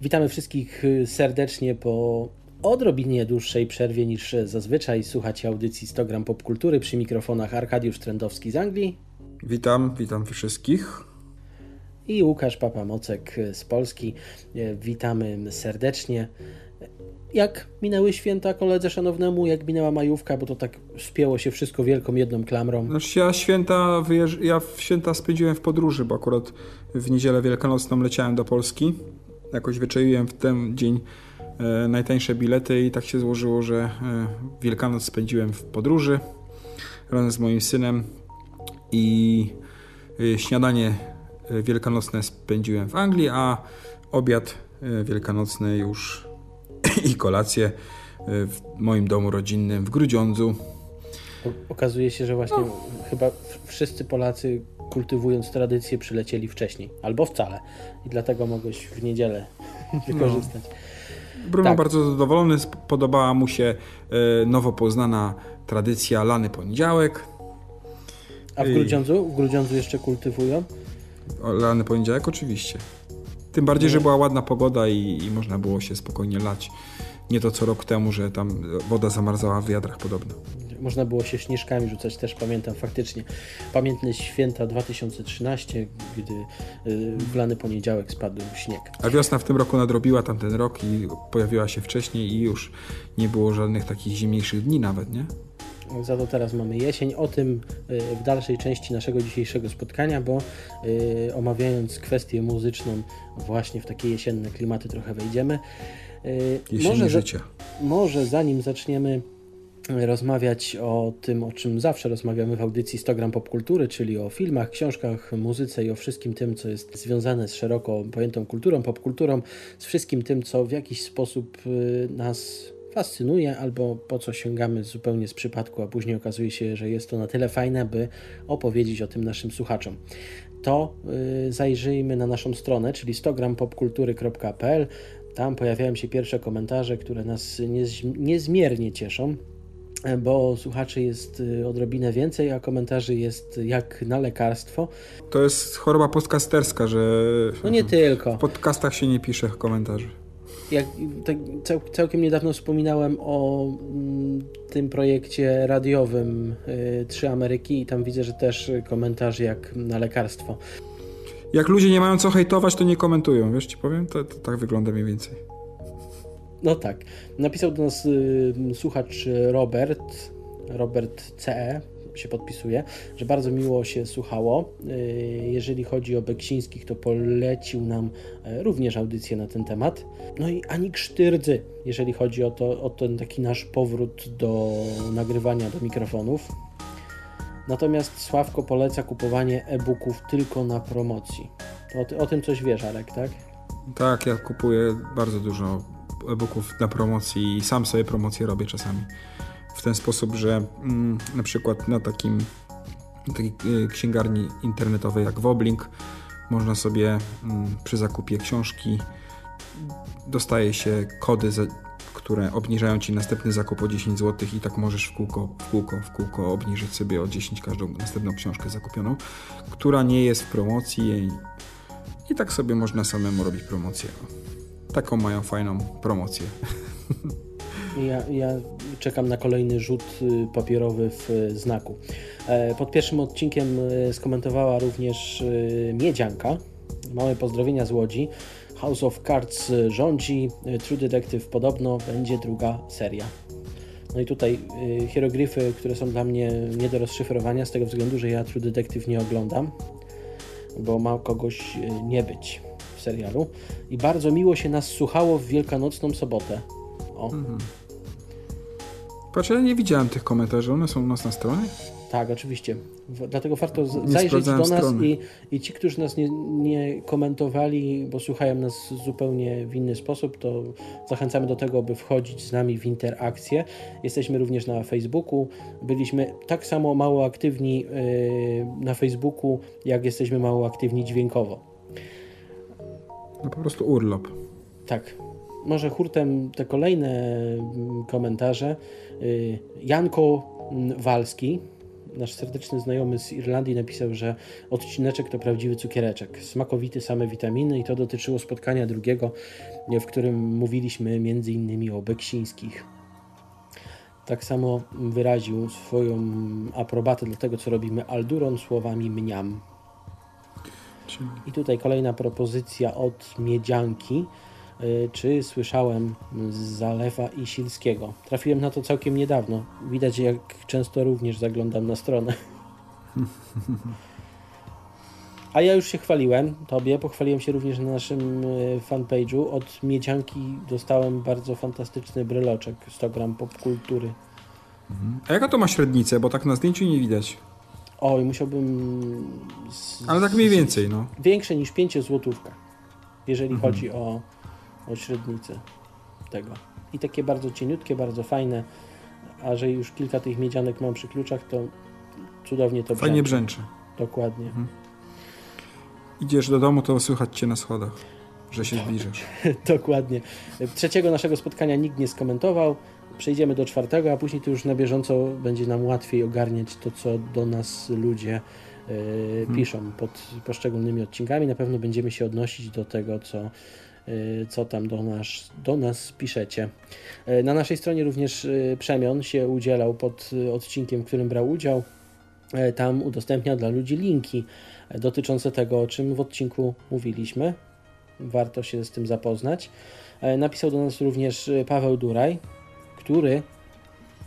Witamy wszystkich serdecznie po odrobinie dłuższej przerwie niż zazwyczaj. Słuchacie audycji 100 gram popkultury przy mikrofonach Arkadiusz Trendowski z Anglii. Witam, witam wszystkich. I Łukasz Papamocek z Polski. Witamy serdecznie. Jak minęły święta koledze szanownemu, jak minęła majówka, bo to tak spięło się wszystko wielką jedną klamrą. Znaczy ja święta, wyjeżdż... ja święta spędziłem w podróży, bo akurat w niedzielę wielkanocną leciałem do Polski. Jakoś wyczaiłem w ten dzień e, najtańsze bilety i tak się złożyło, że e, Wielkanoc spędziłem w podróży razem z moim synem i e, śniadanie wielkanocne spędziłem w Anglii, a obiad wielkanocny już i kolację w moim domu rodzinnym w Grudziądzu. Okazuje się, że właśnie no. chyba wszyscy Polacy kultywując tradycję przylecieli wcześniej, albo wcale. I dlatego mogłeś w niedzielę wykorzystać. No. Bruno tak. bardzo zadowolony, podobała mu się e, nowo poznana tradycja lany poniedziałek. A w Grudziądzu? W Grudziądzu jeszcze kultywują? Lany poniedziałek oczywiście. Tym bardziej, no. że była ładna pogoda i, i, można było się spokojnie lać. Nie to co rok temu, że tam woda zamarzała w wiadrach podobno. Można było się śnieżkami rzucać, też pamiętam faktycznie. Pamiętne święta 2013, gdy w lany poniedziałek spadł śnieg. A wiosna w tym roku nadrobiła tamten rok i pojawiła się wcześniej i już nie było żadnych takich zimniejszych dni nawet, nie? Za to teraz mamy jesień. O tym w dalszej części naszego dzisiejszego spotkania, bo omawiając kwestię muzyczną, właśnie w takie jesienne klimaty trochę wejdziemy. Jesień może, życia. Może zanim zaczniemy rozmawiać o tym, o czym zawsze rozmawiamy w audycji 100 gram popkultury, czyli o filmach, książkach, muzyce i o wszystkim tym, co jest związane z szeroko pojętą kulturą, popkulturą, z wszystkim tym, co w jakiś sposób nas fascynuje albo po co sięgamy zupełnie z przypadku, a później okazuje się, że jest to na tyle fajne, by opowiedzieć o tym naszym słuchaczom. To yy, zajrzyjmy na naszą stronę, czyli 100grampopkultury.pl. Tam pojawiają się pierwsze komentarze, które nas niezmiernie cieszą bo słuchaczy jest odrobinę więcej, a komentarzy jest jak na lekarstwo. To jest choroba podcasterska, że no nie tylko. w podcastach się nie pisze komentarzy. Jak tak cał, całkiem niedawno wspominałem o m, tym projekcie radiowym y, Trzy Ameryki i tam widzę, że też komentarze jak na lekarstwo. Jak ludzie nie mają co hejtować, to nie komentują, wiesz ci powiem? To, to tak wygląda mniej więcej. No tak. Napisał do nas y, słuchacz Robert, Robert CE, się podpisuje, że bardzo miło się słuchało. Y, jeżeli chodzi o Beksińskich, to polecił nam y, również audycję na ten temat. No i Ani Sztyrdzy, jeżeli chodzi o, to, o ten taki nasz powrót do nagrywania do mikrofonów. Natomiast Sławko poleca kupowanie e-booków tylko na promocji. O, o tym coś wiesz, Arek, tak? Tak, ja kupuję bardzo dużo e-booków na promocji i sam sobie promocję robię czasami. W ten sposób, że mm, na przykład na takim takiej e, księgarni internetowej jak Woblink można sobie mm, przy zakupie książki dostaje się kody, za, które obniżają Ci następny zakup o 10 zł i tak możesz w kółko, w kółko, w kółko obniżyć sobie o 10 każdą następną książkę zakupioną, która nie jest w promocji i, i tak sobie można samemu robić promocję. Taką mają fajną promocję. Ja, ja czekam na kolejny rzut y, papierowy w y, znaku. E, pod pierwszym odcinkiem y, skomentowała również Miedzianka. Małe pozdrowienia z Łodzi. House of Cards rządzi, True Detective podobno będzie druga seria. No i tutaj hieroglify, które są dla mnie nie do rozszyfrowania z tego względu, że ja True Detective nie oglądam, bo ma kogoś nie być w serialu. I bardzo miło się nas słuchało w Wielkanocną sobotę. O. Mhm. Patrz, ja nie widziałem tych komentarzy, one są u nas na stronie? Tak, oczywiście. Dlatego warto nie zajrzeć do nas i, i ci, którzy nas nie, nie, komentowali, bo słuchają nas zupełnie w inny sposób, to zachęcamy do tego, by wchodzić z nami w interakcję. Jesteśmy również na Facebooku. Byliśmy tak samo mało aktywni yy, na Facebooku, jak jesteśmy mało aktywni dźwiękowo. No po prostu urlop. Tak. Może hurtem te kolejne mm, komentarze. Y, Janko Walski nasz serdeczny znajomy z Irlandii napisał, że odcineczek to prawdziwy cukiereczek. Smakowity, same witaminy i to dotyczyło spotkania drugiego, w którym mówiliśmy innymi o Beksińskich. Tak samo wyraził swoją aprobatę dla tego, co robimy Alduron słowami mniam. I tutaj kolejna propozycja od Miedzianki. Y, czy słyszałem z Zalewa i Silskiego? Trafiłem na to całkiem niedawno. Widać, jak często również zaglądam na stronę. A ja już się chwaliłem Tobie, pochwaliłem się również na naszym y, fanpage'u. Od Miedzianki dostałem bardzo fantastyczny bryloczek 100 gram popkultury. Mhm. A jaka to ma średnicę? Bo tak na zdjęciu nie widać. Oj, musiałbym... Z, Ale tak mniej więcej, no. Większe niż 5 złotówka, jeżeli mhm. chodzi o, o średnicę tego. I takie bardzo cieniutkie, bardzo fajne. A że już kilka tych miedzianek mam przy kluczach, to cudownie to Fajnie brzęczy. Dokładnie. Mhm. Idziesz do domu, to słychać cię na schodach, że się zbliżasz. Dokładnie. Trzeciego naszego spotkania nikt nie skomentował przejdziemy do czwartego, a później to już na bieżąco będzie nam łatwiej ogarniać to, co do nas ludzie y, piszą pod poszczególnymi odcinkami. Na pewno będziemy się odnosić do tego, co, y, co tam do nas, do nas piszecie. Y, na naszej stronie również Przemion się udzielał pod odcinkiem, w którym brał udział. Tam udostępnia dla ludzi linki dotyczące tego, o czym w odcinku mówiliśmy. Warto się z tym zapoznać. Napisał do nas również Paweł Duraj, który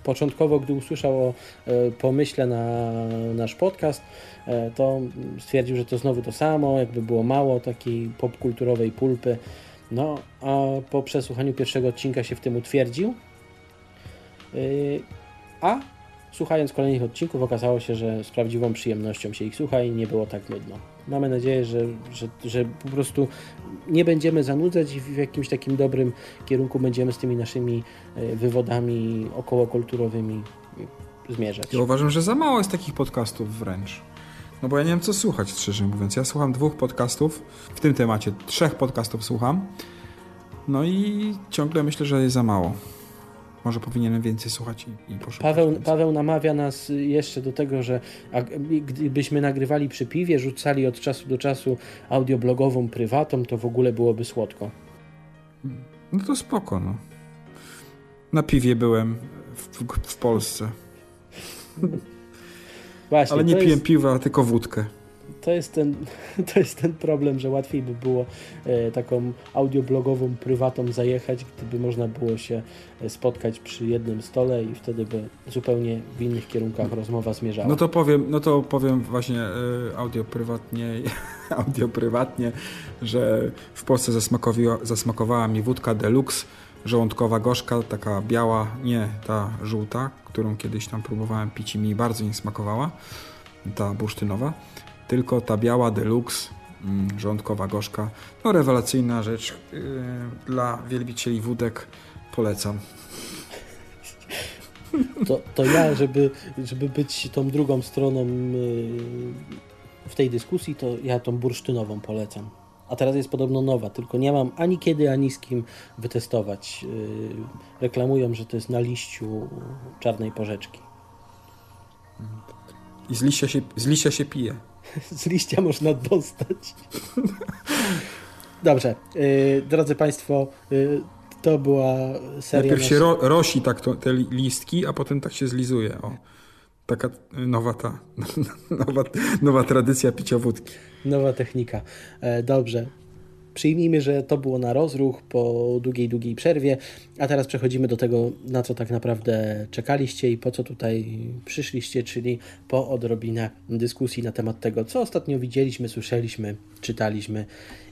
początkowo, gdy usłyszał o e, pomyśle na nasz podcast, e, to stwierdził, że to znowu to samo, jakby było mało takiej popkulturowej pulpy. No, a po przesłuchaniu pierwszego odcinka się w tym utwierdził. E, a słuchając kolejnych odcinków, okazało się, że z prawdziwą przyjemnością się ich słucha i nie było tak nudno. Mamy nadzieję, że, że, że po prostu nie będziemy zanudzać i w jakimś takim dobrym kierunku będziemy z tymi naszymi e, wywodami okołokulturowymi zmierzać. Ja uważam, że za mało jest takich podcastów wręcz. No bo ja nie wiem, co słuchać, szczerze mówiąc. Ja słucham dwóch podcastów w tym temacie. Trzech podcastów słucham. No i ciągle myślę, że jest za mało. Może powinienem więcej słuchać i, i poszukać. Paweł, Paweł namawia nas jeszcze do tego, że gdybyśmy nagrywali przy piwie, rzucali od czasu do czasu audioblogową prywatą, to w ogóle byłoby słodko. No to spoko, no. Na piwie byłem w, w Polsce. Właśnie, Ale nie piłem jest... piwa, tylko wódkę to jest ten, to jest ten problem, że łatwiej by było e, taką audioblogową prywatą zajechać, gdyby można było się e, spotkać przy jednym stole i wtedy by zupełnie w innych kierunkach rozmowa zmierzała. No to powiem, no to powiem właśnie e, audio prywatnie, audio prywatnie, że w Polsce zasmakowała mi wódka deluxe, żołądkowa gorzka, taka biała, nie ta żółta, którą kiedyś tam próbowałem pić i mi bardzo nie smakowała, ta bursztynowa tylko ta biała deluxe, mm, rządkowa gorzka, no rewelacyjna rzecz yy, dla wielbicieli wódek, polecam. To, to ja, żeby, żeby być tą drugą stroną yy, w tej dyskusji, to ja tą bursztynową polecam. A teraz jest podobno nowa, tylko nie mam ani kiedy, ani z kim wytestować. Yy, reklamują, że to jest na liściu czarnej porzeczki. I z liścia się, z liścia się pije. z liścia można dostać. Dobrze, yy, drodzy Państwo, yy, to była seria. Najpierw się ro, rosi tak to, te listki, a potem tak się zlizuje. O. Taka nowa ta, nowa, nowa tradycja picia wódki. Nowa technika. E, dobrze. Przyjmijmy, że to było na rozruch po długiej, długiej przerwie, a teraz przechodzimy do tego, na co tak naprawdę czekaliście i po co tutaj przyszliście, czyli po odrobinę dyskusji na temat tego, co ostatnio widzieliśmy, słyszeliśmy, czytaliśmy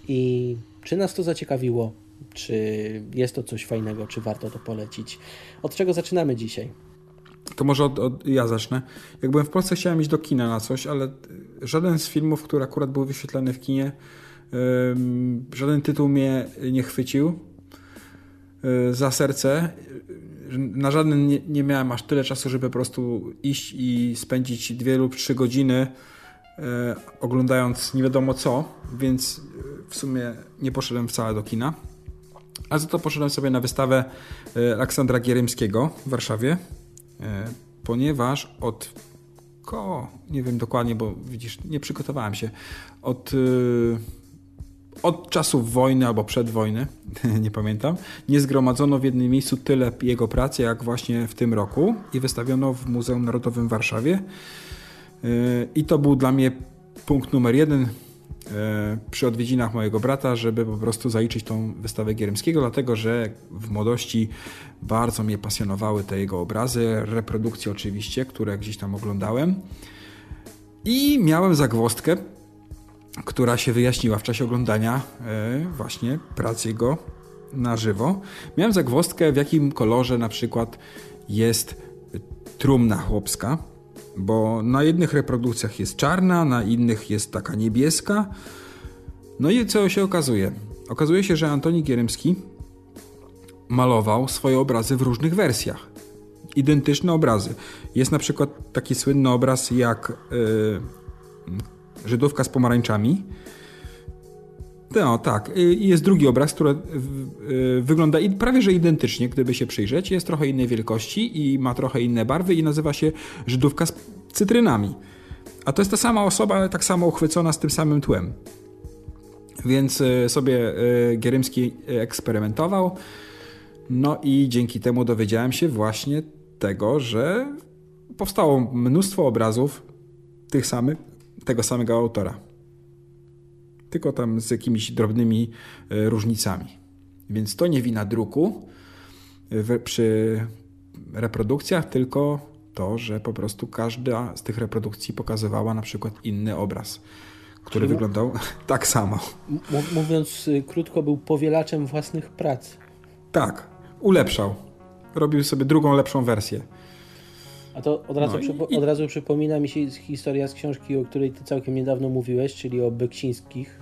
i czy nas to zaciekawiło, czy jest to coś fajnego, czy warto to polecić. Od czego zaczynamy dzisiaj? To może od, od, ja zacznę. Jak byłem w Polsce, chciałem iść do kina na coś, ale żaden z filmów, które akurat były wyświetlane w kinie, Żaden tytuł mnie nie chwycił e, za serce. Na żaden nie, nie miałem aż tyle czasu, żeby po prostu iść i spędzić dwie lub trzy godziny e, oglądając nie wiadomo co, więc w sumie nie poszedłem wcale do kina. A za to poszedłem sobie na wystawę e, Aleksandra Gierymskiego w Warszawie, ponieważ od ko, nie wiem dokładnie, bo widzisz, nie przygotowałem się. Od, od czasów wojny albo przed wojny, nie pamiętam, nie zgromadzono w jednym miejscu tyle jego pracy, jak właśnie w tym roku i wystawiono w Muzeum Narodowym w Warszawie. Y, I to był dla mnie punkt numer jeden E, przy odwiedzinach mojego brata, żeby po prostu zaliczyć tą wystawę Gierymskiego, dlatego że w młodości bardzo mnie pasjonowały te jego obrazy, reprodukcje oczywiście, które gdzieś tam oglądałem. I miałem zagwostkę, która się wyjaśniła w czasie oglądania e, właśnie prac jego na żywo. Miałem zagwostkę, w jakim kolorze na przykład jest trumna chłopska, bo na jednych reprodukcjach jest czarna, na innych jest taka niebieska. No i co się okazuje? Okazuje się, że Antoni Gierymski malował swoje obrazy w różnych wersjach. Identyczne obrazy. Jest na przykład taki słynny obraz jak yy, Żydówka z pomarańczami, no tak. Jest drugi obraz, który wygląda prawie że identycznie, gdyby się przyjrzeć. Jest trochę innej wielkości i ma trochę inne barwy i nazywa się Żydówka z cytrynami. A to jest ta sama osoba, ale tak samo uchwycona z tym samym tłem. Więc y, sobie y, Gierymski eksperymentował. No i dzięki temu dowiedziałem się właśnie tego, że powstało mnóstwo obrazów tych samych, tego samego autora tylko tam z jakimiś drobnymi e, różnicami. Więc to nie wina druku e, przy reprodukcjach, tylko to, że po prostu każda z tych reprodukcji pokazywała na przykład inny obraz, który Czyli wyglądał tak samo. Mówiąc y, krótko, był powielaczem własnych prac. Tak, ulepszał. Robił sobie drugą, lepszą wersję. A to od razu, no przypo i... od razu przypomina mi się historia z książki, o której ty całkiem niedawno mówiłeś, czyli o Beksińskich,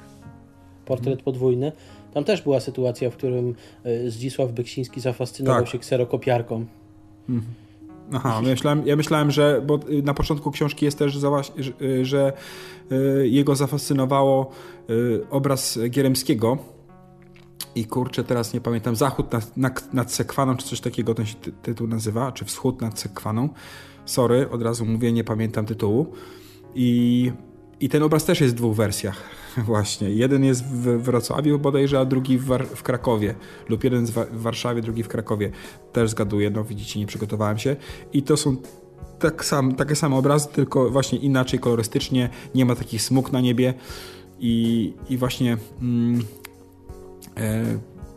portret podwójny. Tam też była sytuacja, w którym e, Zdzisław Beksiński zafascynował tak. się kserokopiarką. Mhm. Aha, myślałem, ja myślałem, że bo y, na początku książki jest też, y, że y, jego zafascynowało obraz Gieremskiego i kurczę, teraz nie pamiętam, Zachód nad, nad, nad Sekwaną, czy coś takiego ten się tytuł nazywa, czy Wschód nad Sekwaną. Sorry, od razu mówię, nie pamiętam tytułu. I, i ten obraz też jest w dwóch wersjach. Właśnie. Jeden jest w Wrocławiu bodajże, a drugi w, War w Krakowie. Lub jeden w Warszawie, drugi w Krakowie. Też zgaduję, no widzicie, nie przygotowałem się. I to są tak sam, takie same obrazy, tylko właśnie inaczej kolorystycznie. Nie ma takich smug na niebie. I, i właśnie mm,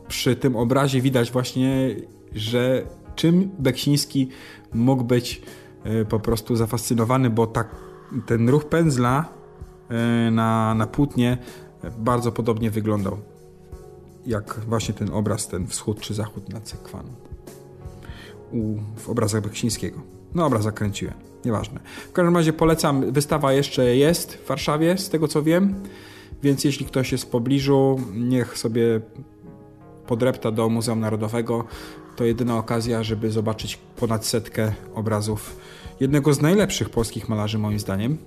przy tym obrazie widać właśnie, że czym Beksiński mógł być e, po prostu zafascynowany, bo tak ten ruch pędzla E, na, na płótnie bardzo podobnie wyglądał jak właśnie ten obraz, ten wschód czy zachód nad Sekwaną w obrazach Beksińskiego. No obraz zakręciłem, nieważne. W każdym razie polecam, wystawa jeszcze jest w Warszawie, z tego co wiem, więc jeśli ktoś jest w pobliżu, niech sobie podrepta do Muzeum Narodowego. To jedyna okazja, żeby zobaczyć ponad setkę obrazów jednego z najlepszych polskich malarzy moim zdaniem,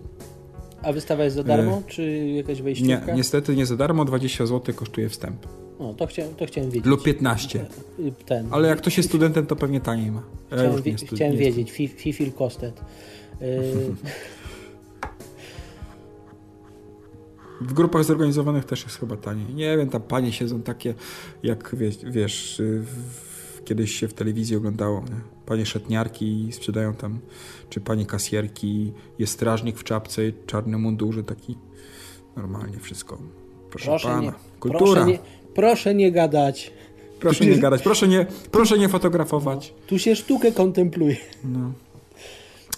a wystawa jest za darmo, e... czy jakaś wejściówka? Nie, niestety nie za darmo, 20 zł kosztuje wstęp. O, to, chcia, to chciałem wiedzieć. Lub 15. Ten. Ale jak ktoś jest studentem, to pewnie taniej ma. Ja chciałem, wie, chciałem wiedzieć, Fifil Kostet. W grupach zorganizowanych też jest chyba taniej. Nie wiem, tam panie siedzą takie, jak wiesz, wiesz w, kiedyś się w telewizji oglądało. Nie? panie szetniarki sprzedają tam, czy panie kasjerki, jest strażnik w czapce, czarnym mundurze, taki normalnie wszystko. Proszę, proszę pana, nie, kultura. Proszę nie, proszę nie gadać. Proszę nie gadać, proszę nie, proszę nie fotografować. No, tu się sztukę kontempluje. No.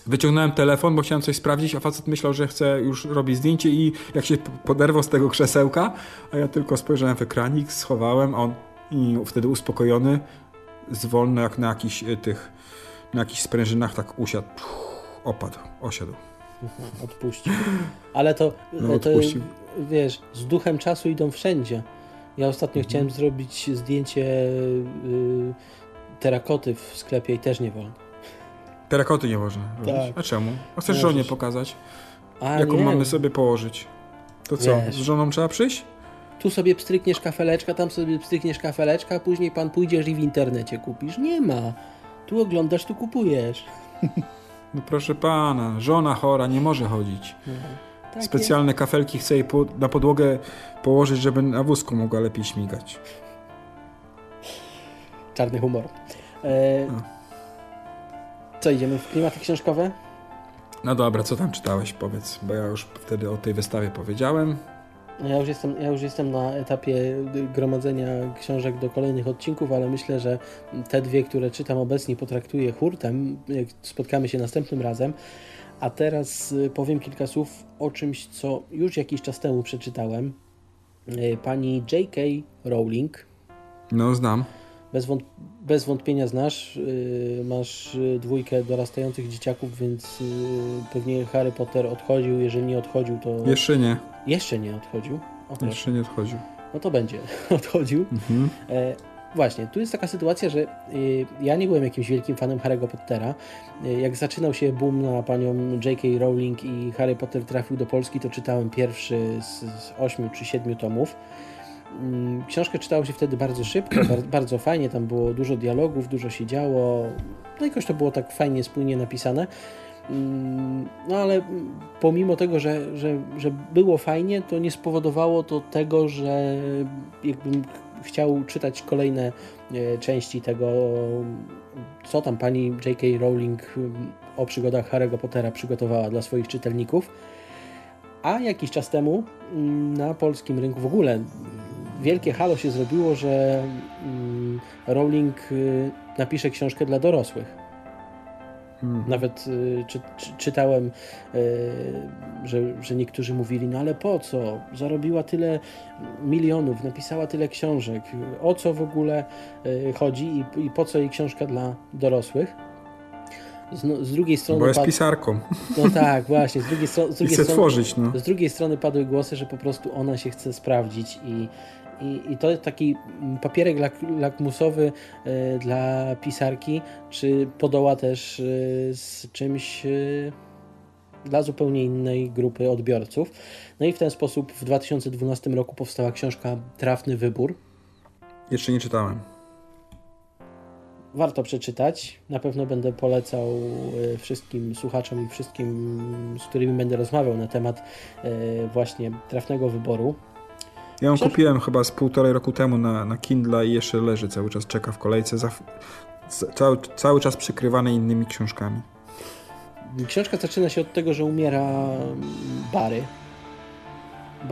Wyciągnąłem telefon, bo chciałem coś sprawdzić, a facet myślał, że chce już robić zdjęcie i jak się poderwał z tego krzesełka, a ja tylko spojrzałem w ekranik, schowałem, a on i wtedy uspokojony, zwolny jak na jakichś y, tych na jakichś sprężynach tak usiadł, opadł, osiadł. Odpuścił. Ale to, no, to wiesz, z duchem czasu idą wszędzie. Ja ostatnio mhm. chciałem zrobić zdjęcie y, terakoty w sklepie i też nie wolno. Terakoty nie można robić? Tak. A czemu? A chcesz żonie pokazać? A, Jaką nie. mamy sobie położyć? To co, wiesz. z żoną trzeba przyjść? Tu sobie pstrykniesz kafeleczka, tam sobie pstrykniesz kafeleczka, a później pan pójdziesz i w internecie kupisz. Nie ma. Tu oglądasz, tu kupujesz. No proszę pana, żona chora, nie może chodzić. No, tak Specjalne kafelki chce jej po, na podłogę położyć, żeby na wózku mogła lepiej śmigać. Czarny humor. E. co, idziemy w klimaty książkowe? No dobra, co tam czytałeś, powiedz, bo ja już wtedy o tej wystawie powiedziałem. No Ja już, jestem, ja już jestem na etapie gromadzenia książek do kolejnych odcinków, ale myślę, że te dwie, które czytam obecnie, potraktuję hurtem, jak spotkamy się następnym razem. A teraz y, powiem kilka słów o czymś, co już jakiś czas temu przeczytałem. Y, Pani J.K. Rowling, No, znam. Bez, wąt bez wątpienia znasz, y, masz y, dwójkę dorastających dzieciaków, więc y, pewnie Harry Potter odchodził, jeżeli nie odchodził, to Jeszcze nie, jeszcze nie odchodził. O, proszę. jeszcze nie odchodził. No to będzie odchodził. Mhm. E, właśnie, tu jest taka sytuacja, że ja nie byłem jakimś wielkim fanem Harry'ego Pottera. Y, jak zaczynał się boom na panią J.K. Rowling i Harry Potter trafił do Polski, to czytałem pierwszy z, z ośmiu czy siedmiu tomów. Mm, Książkę czytało się wtedy bardzo szybko, bar, bardzo fajnie, tam było dużo dialogów, dużo się działo, no jakoś to było tak fajnie, spójnie napisane. Mm, No ale mm, pomimo tego, że, że, że było fajnie, to nie spowodowało to tego, że jakbym ch- chciał czytać kolejne e, części tego, co tam pani J.K. Rowling o przygodach Harry'ego Pottera przygotowała dla swoich czytelników. A jakiś czas temu na polskim rynku w ogóle wielkie halo się zrobiło, że mm, Rowling y, napisze książkę dla dorosłych. Mhm. Nawet y, czy, czy, czytałem, y, że, że niektórzy mówili, no ale po co? Zarobiła tyle milionów, napisała tyle książek. O co w ogóle chodzi i, i po co jej książka dla dorosłych? Z, no, z drugiej strony. Bo jest pad- pisarką No tak, właśnie. Z drugiej, stro- z drugiej chce strony. tworzyć, no. Z drugiej strony padły głosy, że po prostu ona się chce sprawdzić i, i, i to jest taki papierek lak, lakmusowy e, dla pisarki, czy podoła też e, z czymś e, dla zupełnie innej grupy odbiorców. No i w ten sposób w 2012 roku powstała książka Trafny Wybór. Jeszcze nie czytałem. Warto przeczytać. Na pewno będę polecał wszystkim słuchaczom i wszystkim, z którymi będę rozmawiał na temat właśnie trafnego wyboru. Ja ją kupiłem chyba z półtorej roku temu na, na Kindle i jeszcze leży cały czas, czeka w kolejce, za, cały, cały czas przykrywany innymi książkami. Książka zaczyna się od tego, że umiera mm, Barry.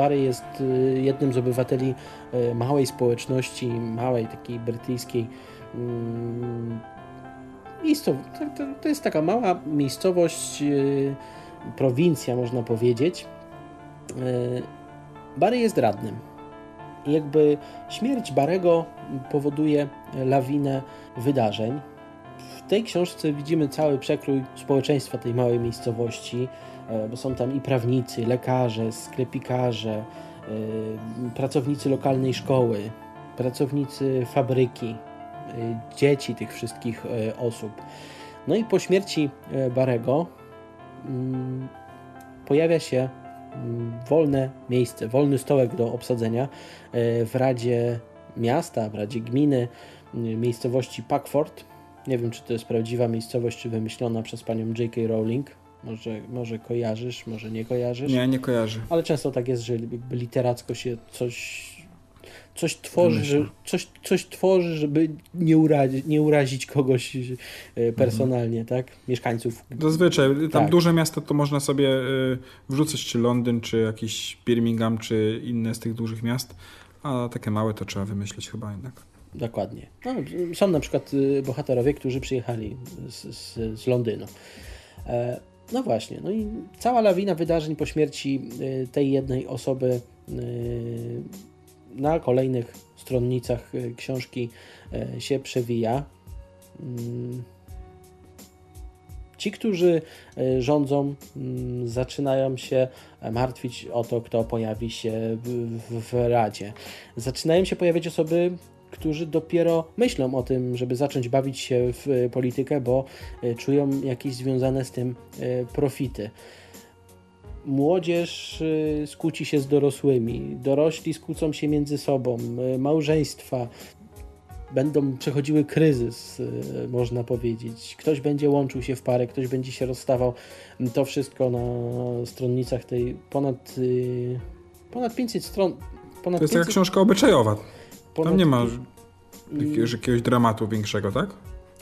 Jest y, jednym z obywateli y, małej społeczności, małej takiej brytyjskiej. mm, miejscow- to, jest taka mała miejscowość, y, prowincja można powiedzieć. Barry jest radnym. Jakby śmierć Barego powoduje lawinę wydarzeń. W tej książce widzimy cały przekrój społeczeństwa tej małej miejscowości, e, bo są tam i prawnicy, lekarze, sklepikarze, e, pracownicy lokalnej szkoły, pracownicy fabryki, e, dzieci tych wszystkich osób. No i po śmierci Barego mm, pojawia się wolne miejsce, wolny stołek do obsadzenia e, w Radzie Miasta, w Radzie Gminy miejscowości Packford. Nie wiem, czy to jest prawdziwa miejscowość, czy wymyślona przez panią J.K. Rowling. Może, może kojarzysz, może nie kojarzysz. Nie, nie kojarzę. Ale często tak jest, że literacko się coś, coś tworzy, że, coś, coś tworzy, żeby nie urazić, nie urazić kogoś e, personalnie, tak? Mieszkańców. Zazwyczaj, tam Tak. duże miasta to można sobie y, wrzucać, czy Londyn, czy jakiś Birmingham, czy inne z tych dużych miast, a takie małe to trzeba wymyślić chyba jednak. Dokładnie. No, są na przykład y, bohaterowie, którzy przyjechali z, z, z Londynu. E, no właśnie, no i cała lawina wydarzeń po śmierci tej jednej osoby na kolejnych stronnicach y, książki y, się przewija. Mm. Ci, którzy y, rządzą, mm, zaczynają się martwić o to, kto pojawi się w, w, Radzie. Zaczynają się pojawiać osoby, którzy dopiero myślą o tym, żeby zacząć bawić się w e, politykę, bo e, czują jakieś związane z tym e, profity. Młodzież e, skłóci się z dorosłymi, dorośli skłócą się między sobą, e, małżeństwa. będą przechodziły kryzys, e, można powiedzieć. Ktoś będzie łączył się w parę, ktoś będzie się rozstawał. To wszystko na stronnicach tej ponad, ponad 500 stron. Ponad to jest 500... taka książka obyczajowa. Ponad... Tam nie ma jakiegoś, jakiegoś dramatu większego, tak?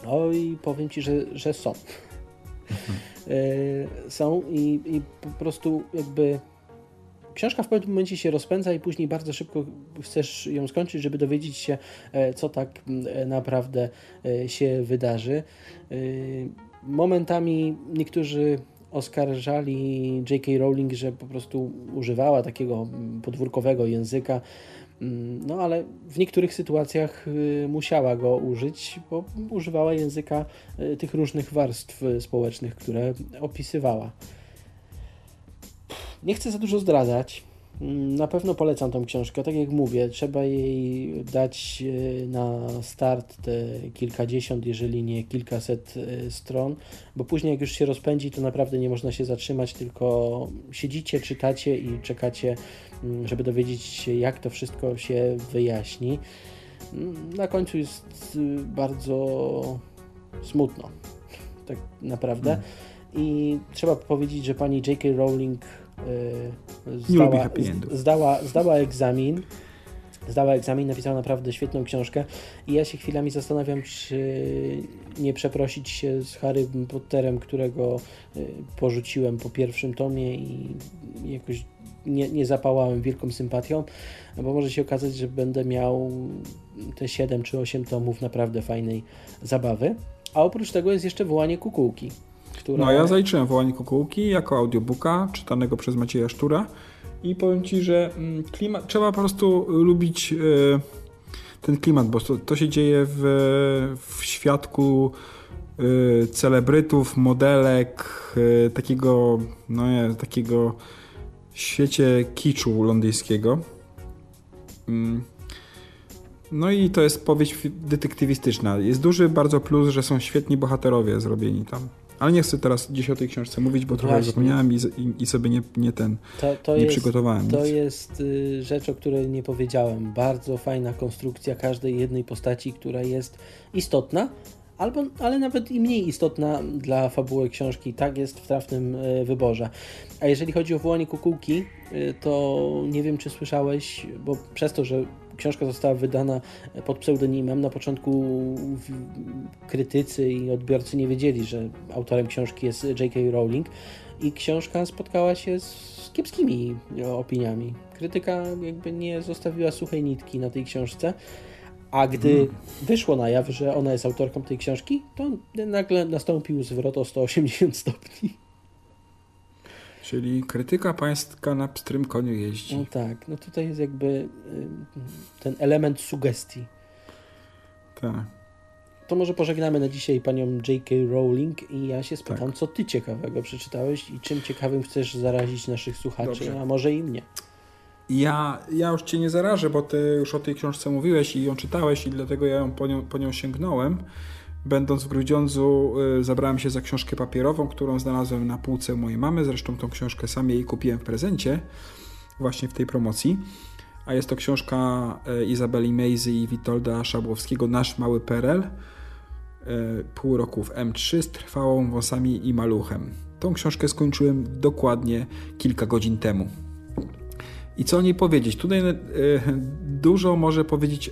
Oj, powiem Ci, że, że są. Mhm. są i, i po prostu jakby książka w pewnym momencie się rozpędza i później bardzo szybko chcesz ją skończyć, żeby dowiedzieć się, e, co tak e, naprawdę e, się wydarzy. Momentami niektórzy oskarżali J.K. Rowling, że po prostu używała takiego podwórkowego języka, no ale w niektórych sytuacjach musiała go użyć, bo używała języka tych różnych warstw społecznych, które opisywała. Nie chcę za dużo zdradzać. Mm, na pewno polecam tą książkę. Tak jak mówię, trzeba jej dać e, na start te kilkadziesiąt, jeżeli nie kilkaset stron, bo później jak już się rozpędzi, to naprawdę nie można się zatrzymać, tylko siedzicie, czytacie i czekacie, mm, żeby dowiedzieć się, jak to wszystko się wyjaśni. Mm, na końcu jest y, bardzo smutno, tak naprawdę. Hmm. I trzeba powiedzieć, że pani J.K. Rowling Y, zdała, zdała, zdała egzamin. Zdała egzamin, napisała naprawdę świetną książkę i ja się chwilami zastanawiam, czy nie przeprosić się z Harry Potterem, którego y, porzuciłem po pierwszym tomie i jakoś nie, nie zapałałem wielką sympatią, bo może się okazać, że będę miał te 7 czy 8 tomów naprawdę fajnej zabawy. A oprócz tego jest jeszcze wołanie kukułki. No ja zaliczyłem Wołanie Kukułki jako audiobooka czytanego przez Macieja Sztura i powiem Ci, że mm, klimat, trzeba po prostu lubić e, ten klimat, bo to, to się dzieje w, w świadku e, celebrytów, modelek, e, takiego, no nie, takiego świecie kiczu londyńskiego. Mm. No i to jest powieść detektywistyczna. Jest duży bardzo plus, że są świetni bohaterowie zrobieni tam. Ale nie chcę teraz gdzieś o tej książce mówić, bo trochę zapomniałem i, i, sobie nie, nie ten to, to nie jest, przygotowałem. To nic. jest y, rzecz, o której nie powiedziałem. Bardzo fajna konstrukcja każdej jednej postaci, która jest istotna, albo, ale nawet i mniej istotna dla fabuły książki. Tak jest w trafnym y, wyborze. A jeżeli chodzi o wołanie kukułki, y, to nie wiem, czy słyszałeś, bo przez to, że książka została wydana pod pseudonimem. Na początku krytycy i odbiorcy nie wiedzieli, że autorem książki jest J.K. Rowling i książka spotkała się z kiepskimi opiniami. Krytyka jakby nie zostawiła suchej nitki na tej książce. A gdy hmm. wyszło na jaw, że ona jest autorką tej książki, to nagle nastąpił zwrot o 180 stopni. Czyli krytyka pańska na pstrym koniu jeździ. No tak, no tutaj jest jakby y, ten element sugestii. Tak. To może pożegnamy na dzisiaj panią J.K. Rowling i ja się spytam, tak. co ty ciekawego przeczytałeś i czym ciekawym chcesz zarazić naszych słuchaczy, Dobrze. a może i mnie. Ja, ja już cię nie zarażę, bo ty już o tej książce mówiłeś i ją czytałeś i dlatego ja ją po nią, po nią sięgnąłem. Będąc w Grudziądzu y, zabrałem się za książkę papierową, którą znalazłem na półce mojej mamy. Zresztą tą książkę sam jej kupiłem w prezencie właśnie w tej promocji. A jest to książka y, Izabeli Mejzy i Witolda Szabłowskiego Nasz Mały PRL. Y, pół roku w M3 z trwałą włosami i maluchem. Tą książkę skończyłem dokładnie kilka godzin temu. I co o niej powiedzieć? Tutaj dużo może powiedzieć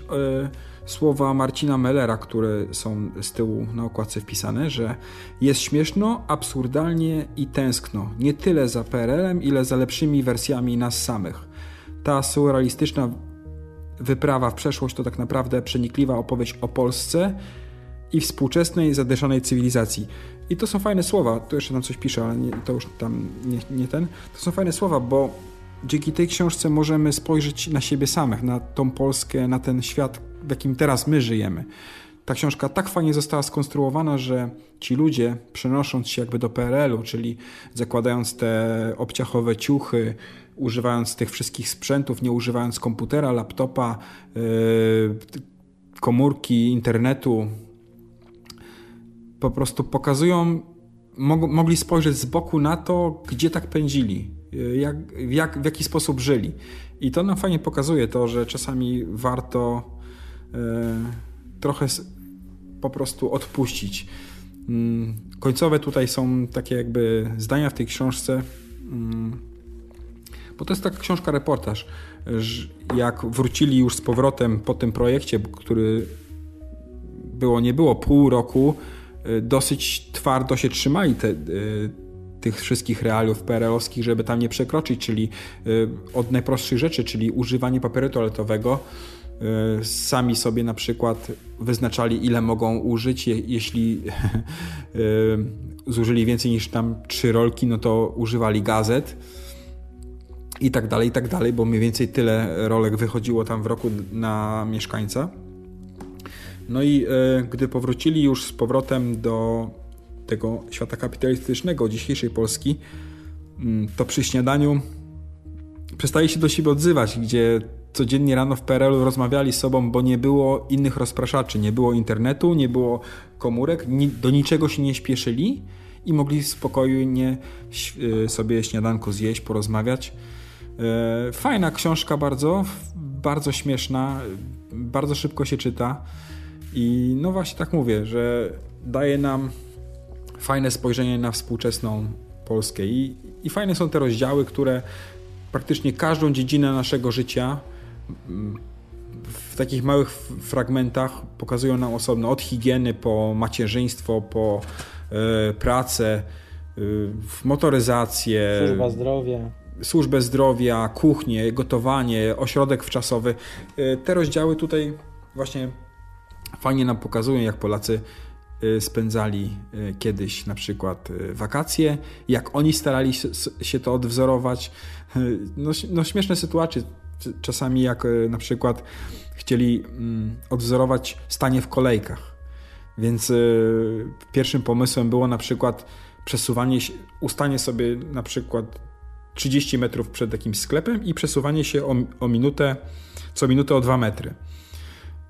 słowa Marcina Mellera, które są z tyłu na okładce wpisane, że jest śmieszno, absurdalnie i tęskno. Nie tyle za PRL-em, ile za lepszymi wersjami nas samych. Ta surrealistyczna wyprawa w przeszłość to tak naprawdę przenikliwa opowieść o Polsce i współczesnej, zadeszanej cywilizacji. I to są fajne słowa, tu jeszcze tam coś pisze, ale nie, to już tam nie, nie ten. To są fajne słowa, bo dzięki tej książce możemy spojrzeć na siebie samych, na tą Polskę, na ten świat, w jakim teraz my żyjemy. Ta książka tak fajnie została skonstruowana, że ci ludzie, przenosząc się jakby do PRL-u, czyli zakładając te obciachowe ciuchy, używając tych wszystkich sprzętów, nie używając komputera, laptopa, yy, komórki, internetu, po prostu pokazują, mogli spojrzeć z boku na to, gdzie tak pędzili, jak, jak, w jaki sposób żyli. I to nam fajnie pokazuje to, że czasami warto E, trochę po prostu odpuścić. Mm, końcowe tutaj są takie jakby zdania w tej książce, mm, bo to jest taka książka reportaż. Jak wrócili już z powrotem po tym projekcie, który było nie było pół roku, y, dosyć twardo się trzymali te, y, tych wszystkich realiów PRL-owskich, żeby tam nie przekroczyć, czyli y, od najprostszych rzeczy, czyli używanie papieru toaletowego. Y, sami sobie na przykład wyznaczali, ile mogą użyć. jeśli y, zużyli więcej niż tam trzy rolki, no to używali gazet i tak dalej, i tak dalej, bo mniej więcej tyle rolek wychodziło tam w roku na mieszkańca. No i gdy powrócili już z powrotem do tego świata kapitalistycznego dzisiejszej Polski, mm, to przy śniadaniu przestali się do siebie odzywać, gdzie codziennie rano w PRL-u rozmawiali z sobą, bo nie było innych rozpraszaczy, nie było internetu, nie było komórek, do niczego się nie śpieszyli i mogli spokojnie y, sobie śniadanko zjeść, porozmawiać. E, fajna książka bardzo, bardzo śmieszna, bardzo szybko się czyta i no właśnie tak mówię, że daje nam fajne spojrzenie na współczesną Polskę. I, I fajne są te rozdziały, które praktycznie każdą dziedzinę naszego życia w takich małych fragmentach pokazują nam osobno, od higieny po macierzyństwo, po e, pracę, e, motoryzację, służba zdrowia. Służbę zdrowia, kuchnię, gotowanie, ośrodek wczasowy. E, te rozdziały tutaj właśnie fajnie nam pokazują, jak Polacy Y, spędzali y, kiedyś na przykład y, wakacje, jak oni starali się to odwzorować. No, no śmieszne sytuacje, czasami jak na przykład chcieli mm, odwzorować stanie w kolejkach. Więc pierwszym pomysłem było na przykład przesuwanie się, ustanie sobie na przykład 30 metrów przed jakimś sklepem i przesuwanie się o, o minutę, co minutę o 2 metry.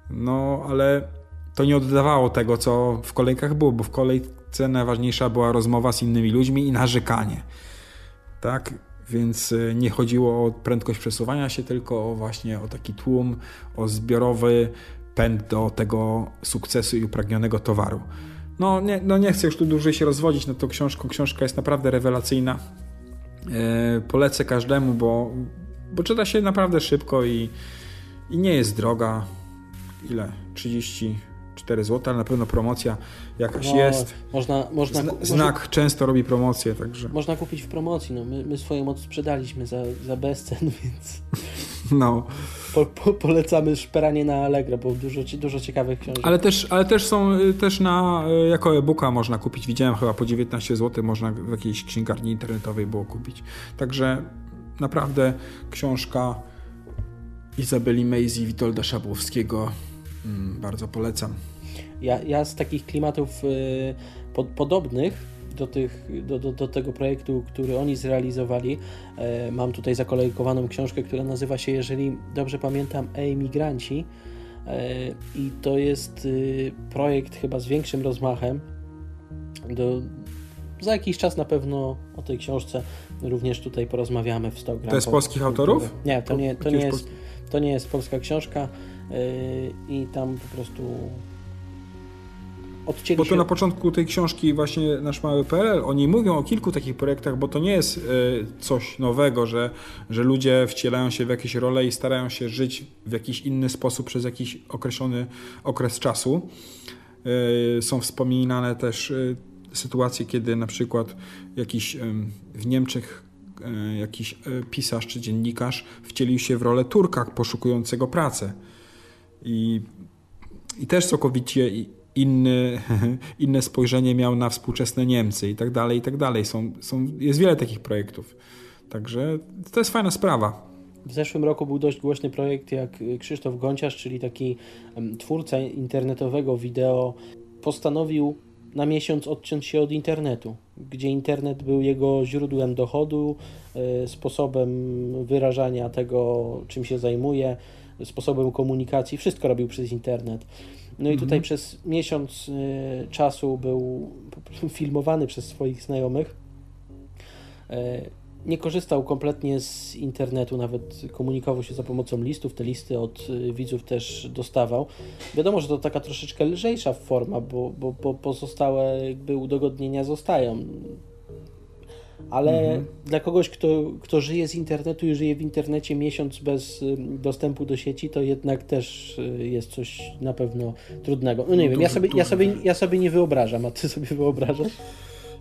No, ale to nie oddawało tego, co w kolejkach było, bo w kolejce najważniejsza była rozmowa z innymi ludźmi i narzekanie. Tak? Więc y, nie chodziło o prędkość przesuwania się, tylko właśnie o taki tłum, o zbiorowy pęd do tego sukcesu i upragnionego towaru. No nie, no nie chcę już tu dłużej się rozwodzić nad tą książką. Książka jest naprawdę rewelacyjna. Yy, polecę każdemu, bo, bo czyta się naprawdę szybko i, i nie jest droga. Ile? 30 4 zł, ale na pewno promocja jakaś no, jest. Można, można, Zna, znak można, często robi promocję, także. Można kupić w promocji. No, my, my swoją moc sprzedaliśmy za, za bezcen, więc. No. Po, po, polecamy szperanie na Allegro, bo dużo, dużo ciekawych książek. Ale też, ale też są y, też na y, jako e-booka można kupić. Widziałem chyba po 19 zł można w jakiejś księgarni internetowej było kupić. Także naprawdę książka Izabeli Maisie Witolda Szabłowskiego bardzo polecam. Ja, ja z takich klimatów y, pod, podobnych do, tych, do, do, do, tego projektu, który oni zrealizowali, y, mam tutaj zakolejkowaną książkę, która nazywa się, jeżeli dobrze pamiętam, E-Migranci. Y, I to jest projekt chyba z większym rozmachem. Do, za jakiś czas na pewno o tej książce również tutaj porozmawiamy w 100 gram. To jest polskich autorów? Nie, to nie, to nie, jest, to nie jest polska książka i tam po prostu odcięli Bo to się... na początku tej książki właśnie Nasz Mały PRL, oni mówią o kilku takich projektach, bo to nie jest e, coś nowego, że, że ludzie wcielają się w jakieś role i starają się żyć w jakiś inny sposób przez jakiś określony okres czasu. E, są wspominane też e, sytuacje, kiedy na przykład jakiś w Niemczech jakiś pisarz czy dziennikarz wcielił się w rolę Turka poszukującego pracę. I, i też całkowicie inny, inne spojrzenie miał na współczesne Niemcy i tak dalej, i tak dalej. Są, są, jest wiele takich projektów. Także to jest fajna sprawa. W zeszłym roku był dość głośny projekt jak Krzysztof Gonciarz, czyli taki twórca internetowego wideo, postanowił na miesiąc odciąć się od internetu, gdzie internet był jego źródłem dochodu, e, sposobem wyrażania tego, czym się zajmuje, sposobem komunikacji, wszystko robił przez internet. No i tutaj mhm. przez miesiąc y, czasu był filmowany przez swoich znajomych. Nie korzystał kompletnie z internetu, nawet komunikował się za pomocą listów, te listy od y, widzów też dostawał. Wiadomo, że to taka troszeczkę lżejsza forma, bo, bo, bo pozostałe jakby udogodnienia zostają. Ale mhm. dla kogoś, kto, kto żyje z internetu i żyje w internecie miesiąc bez y, dostępu do sieci, to jednak też y, jest coś na pewno trudnego. No nie no wiem, ja sobie, ja, sobie, ja sobie nie wyobrażam, a ty sobie wyobrażasz?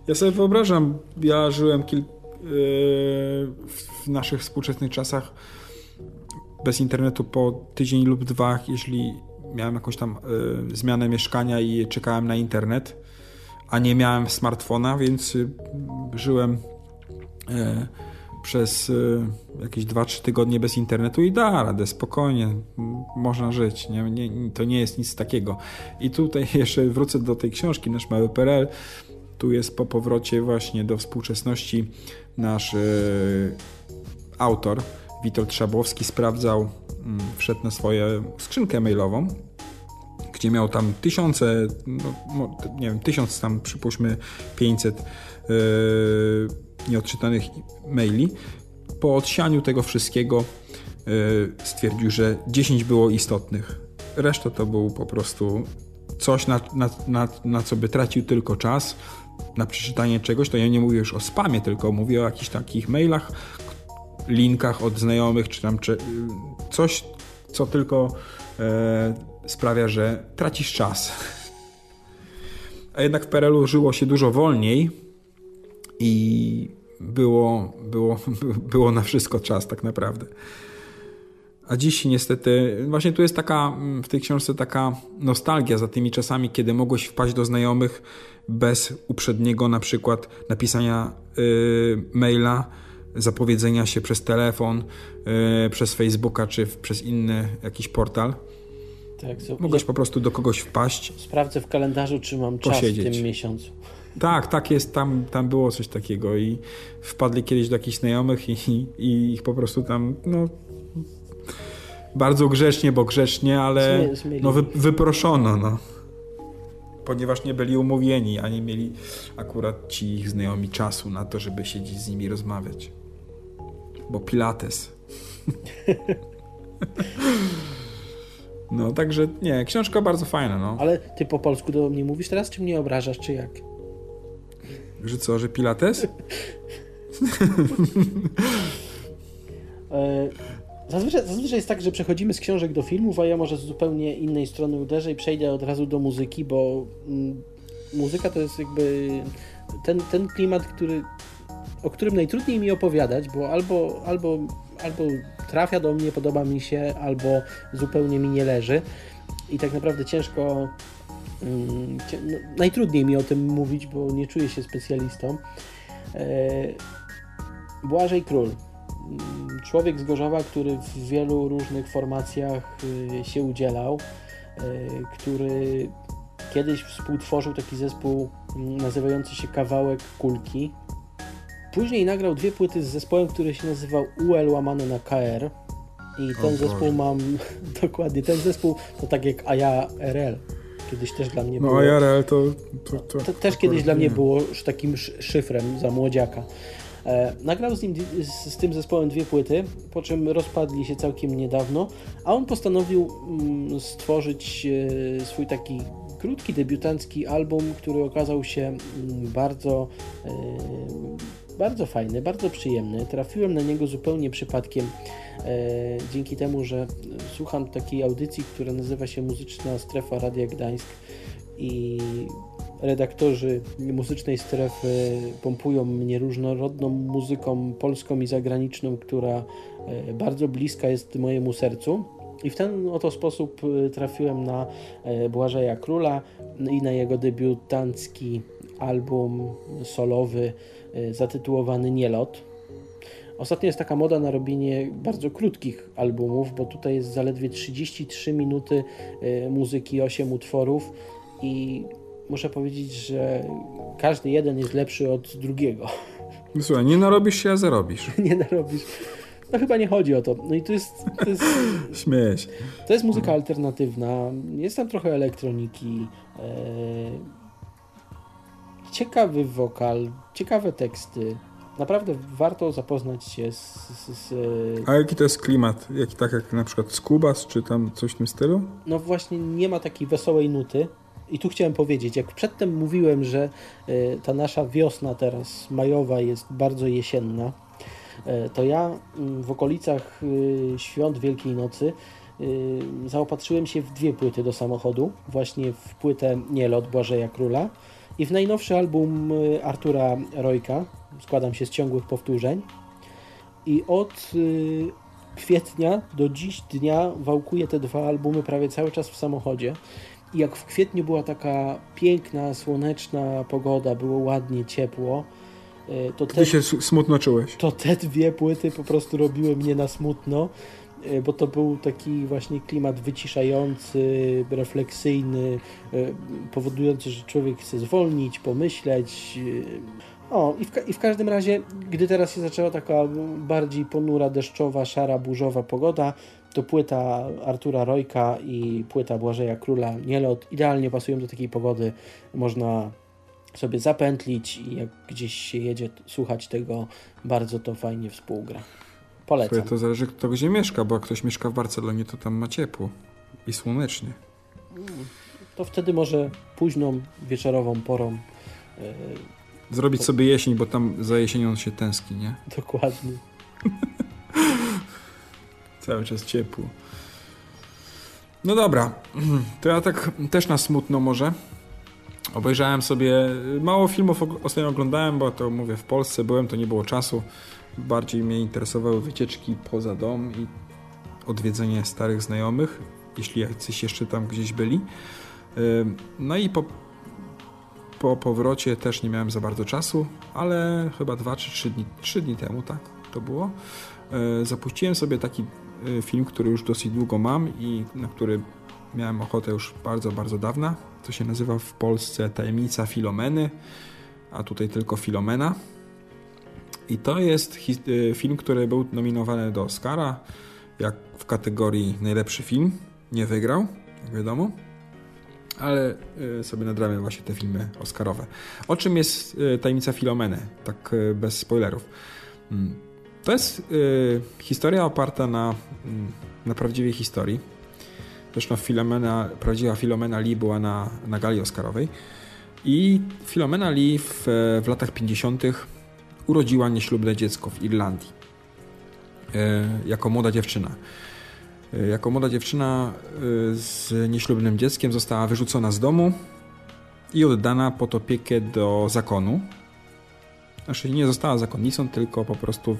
Ja sobie wyobrażam, ja żyłem kilka w naszych współczesnych czasach bez internetu po tydzień lub dwa, jeśli miałem jakąś tam y, zmianę mieszkania i czekałem na internet, a nie miałem smartfona, więc y, żyłem przez jakieś 2-3 tygodnie bez internetu i da radę, spokojnie, można żyć, nie, nie, to nie jest nic takiego. I tutaj jeszcze wrócę do tej książki, nasz mały PRL, tu jest po powrocie właśnie do współczesności nasz yy, autor, Witold Szabłowski, sprawdzał, yy, wszedł na swoją skrzynkę mailową, gdzie miał tam tysiące, no, nie wiem, tysiąc tam przypuśćmy 500 yy, e, nieodczytanych maili. Po odsianiu tego wszystkiego stwierdził, że 10 było istotnych. Reszta to był po prostu coś, na, na, na, na co by tracił tylko czas, na przeczytanie czegoś, to ja nie mówię już o spamie, tylko mówię o jakichś takich mailach, linkach od znajomych, czy tam czy, coś, co tylko e, sprawia, że tracisz czas. A jednak w PRL-u żyło się dużo wolniej i było, było, było na wszystko czas tak naprawdę. A dziś niestety, właśnie tu jest taka, w tej książce taka nostalgia za tymi czasami, kiedy mogłeś wpaść do znajomych bez uprzedniego na przykład napisania y, maila, zapowiedzenia się przez telefon, y, przez Facebooka czy w, przez inny jakiś portal. Tak, so, Mogłeś ja po prostu do kogoś wpaść. Sprawdzę w kalendarzu, czy mam czas posiedzieć. w tym miesiącu. Tak, tak jest, tam, tam było coś takiego i wpadli kiedyś do jakichś znajomych i, i ich po prostu tam, no bardzo grzecznie, bo grzecznie, ale no, wy, wyproszono, no. Ponieważ nie byli umówieni, a nie mieli akurat ci ich znajomi czasu na to, żeby siedzieć z nimi rozmawiać. Bo Pilates. no, także nie, książka bardzo fajna, no. Ale ty po polsku do mnie mówisz teraz, czy mnie obrażasz, czy jak? Że co, że Pilates? Zazwyczaj, zazwyczaj jest tak, że przechodzimy z książek do filmów, a ja może z zupełnie innej strony uderzę i przejdę od razu do muzyki, bo mm, muzyka to jest jakby ten, ten klimat, który, o którym najtrudniej mi opowiadać, bo albo, albo, albo trafia do mnie, podoba mi się, albo zupełnie mi nie leży. I tak naprawdę ciężko. Mm, no, najtrudniej mi o tym mówić, bo nie czuję się specjalistą. E, Błażej Król człowiek z Gorzowa, który w wielu różnych formacjach y, się udzielał, y, który kiedyś współtworzył taki zespół mm, nazywający się Kawałek Kulki. Później nagrał dwie płyty z zespołem, który się nazywał UL łamane na KR. I ten zespół mam, dokładnie, ten zespół to tak jak AJA-RL. Kiedyś też dla mnie no, było. No AJA-RL to, to, to, to, też kiedyś dla mnie było takim szyfrem za młodziaka. E, nagrał z, nim, z, tym zespołem dwie płyty, po czym rozpadli się całkiem niedawno, a on postanowił mm, stworzyć e, swój taki krótki, debiutancki album, który okazał się mm, bardzo, e, bardzo fajny, bardzo przyjemny. Trafiłem na niego zupełnie przypadkiem, dzięki temu, że słucham takiej audycji, która nazywa się Muzyczna Strefa Radia Gdańsk i redaktorzy muzycznej strefy pompują mnie różnorodną muzyką polską i zagraniczną, która e, bardzo bliska jest mojemu sercu. I w ten oto sposób e, trafiłem na e, Błażeja Króla i na jego debiutancki album solowy zatytułowany Nielot. Ostatnio jest taka moda na robienie bardzo krótkich albumów, bo tutaj jest zaledwie 33 minuty muzyki, 8 utworów i muszę powiedzieć, że każdy jeden jest lepszy od drugiego. No słuchaj, nie narobisz się, a zarobisz. nie narobisz. No chyba nie chodzi o to. No i to jest... To jest się. To jest muzyka alternatywna. Jest tam trochę elektroniki. E, ciekawy wokal, ciekawe teksty. naprawdę warto zapoznać się z, z, z, A jaki to jest klimat? Jaki tak jak na przykład Skubas, czy tam coś w tym stylu? No właśnie nie ma takiej wesołej nuty. I tu chciałem powiedzieć, jak przedtem mówiłem, że y, ta nasza wiosna teraz majowa jest bardzo jesienna, y, to ja y, w okolicach świąt Wielkiej Nocy zaopatrzyłem się w dwie płyty do samochodu. Właśnie w płytę Nielot Błażeja Króla i w najnowszy album Artura Rojka. Składam się z ciągłych powtórzeń. I od kwietnia do dziś dnia wałkuję te dwa albumy prawie cały czas w samochodzie. I jak w kwietniu była taka piękna, słoneczna pogoda, było ładnie, ciepło, e, to te, się smutno czułeś. To te dwie płyty po prostu robiły mnie na smutno, e, bo to był taki właśnie klimat wyciszający, refleksyjny, e, powodujący, że człowiek chce zwolnić, pomyśleć. O, i w, i w każdym razie, gdy teraz się zaczęła taka bardziej ponura, deszczowa, szara, burzowa pogoda, to płyta Artura Rojka i płyta Błażeja Króla Nielot idealnie pasują do takiej pogody. Można sobie zapętlić i jak gdzieś się jedzie słuchać tego, bardzo to fajnie współgra. Polecam. Słuchaj, to zależy kto gdzie mieszka, bo jak ktoś mieszka w Barcelonie, to tam ma ciepło i słonecznie. To wtedy może późną wieczorową porą yy, zrobić po... sobie jesień, bo tam za jesienią się tęskni, nie? Dokładnie. Cały czas ciepło. No dobra, to ja tak też na smutno może. Obejrzałem sobie, mało filmów ostatnio oglądałem, bo to mówię, w Polsce byłem, to nie było czasu. Bardziej mnie interesowały wycieczki poza dom i odwiedzenie starych znajomych, jeśli jacyś jeszcze tam gdzieś byli. No i po, po powrocie też nie miałem za bardzo czasu, ale chyba dwa czy dni, trzy dni temu, tak, to było. Zapuściłem sobie taki film, który już dosyć długo mam i na który miałem ochotę już bardzo, bardzo dawna. To się nazywa w Polsce Tajemnica Filomeny, a tutaj tylko Filomena. I to jest y, film, który był nominowany do Oscara, jak w kategorii najlepszy film. Nie wygrał, jak wiadomo, ale y, sobie nadrabiam właśnie te filmy Oscarowe. O czym jest Tajemnica Filomeny? Tak bez spoilerów. To jest y, historia oparta na, mm, na prawdziwej historii. Zresztą Filomena, prawdziwa Filomena Lee była na, na gali oscarowej. I Filomena Lee w, w latach 50. urodziła nieślubne dziecko w Irlandii. Y, jako młoda dziewczyna. Y, jako młoda dziewczyna y, z nieślubnym dzieckiem została wyrzucona z domu i oddana pod opiekę do zakonu. Znaczy nie została zakonnicą, tylko po prostu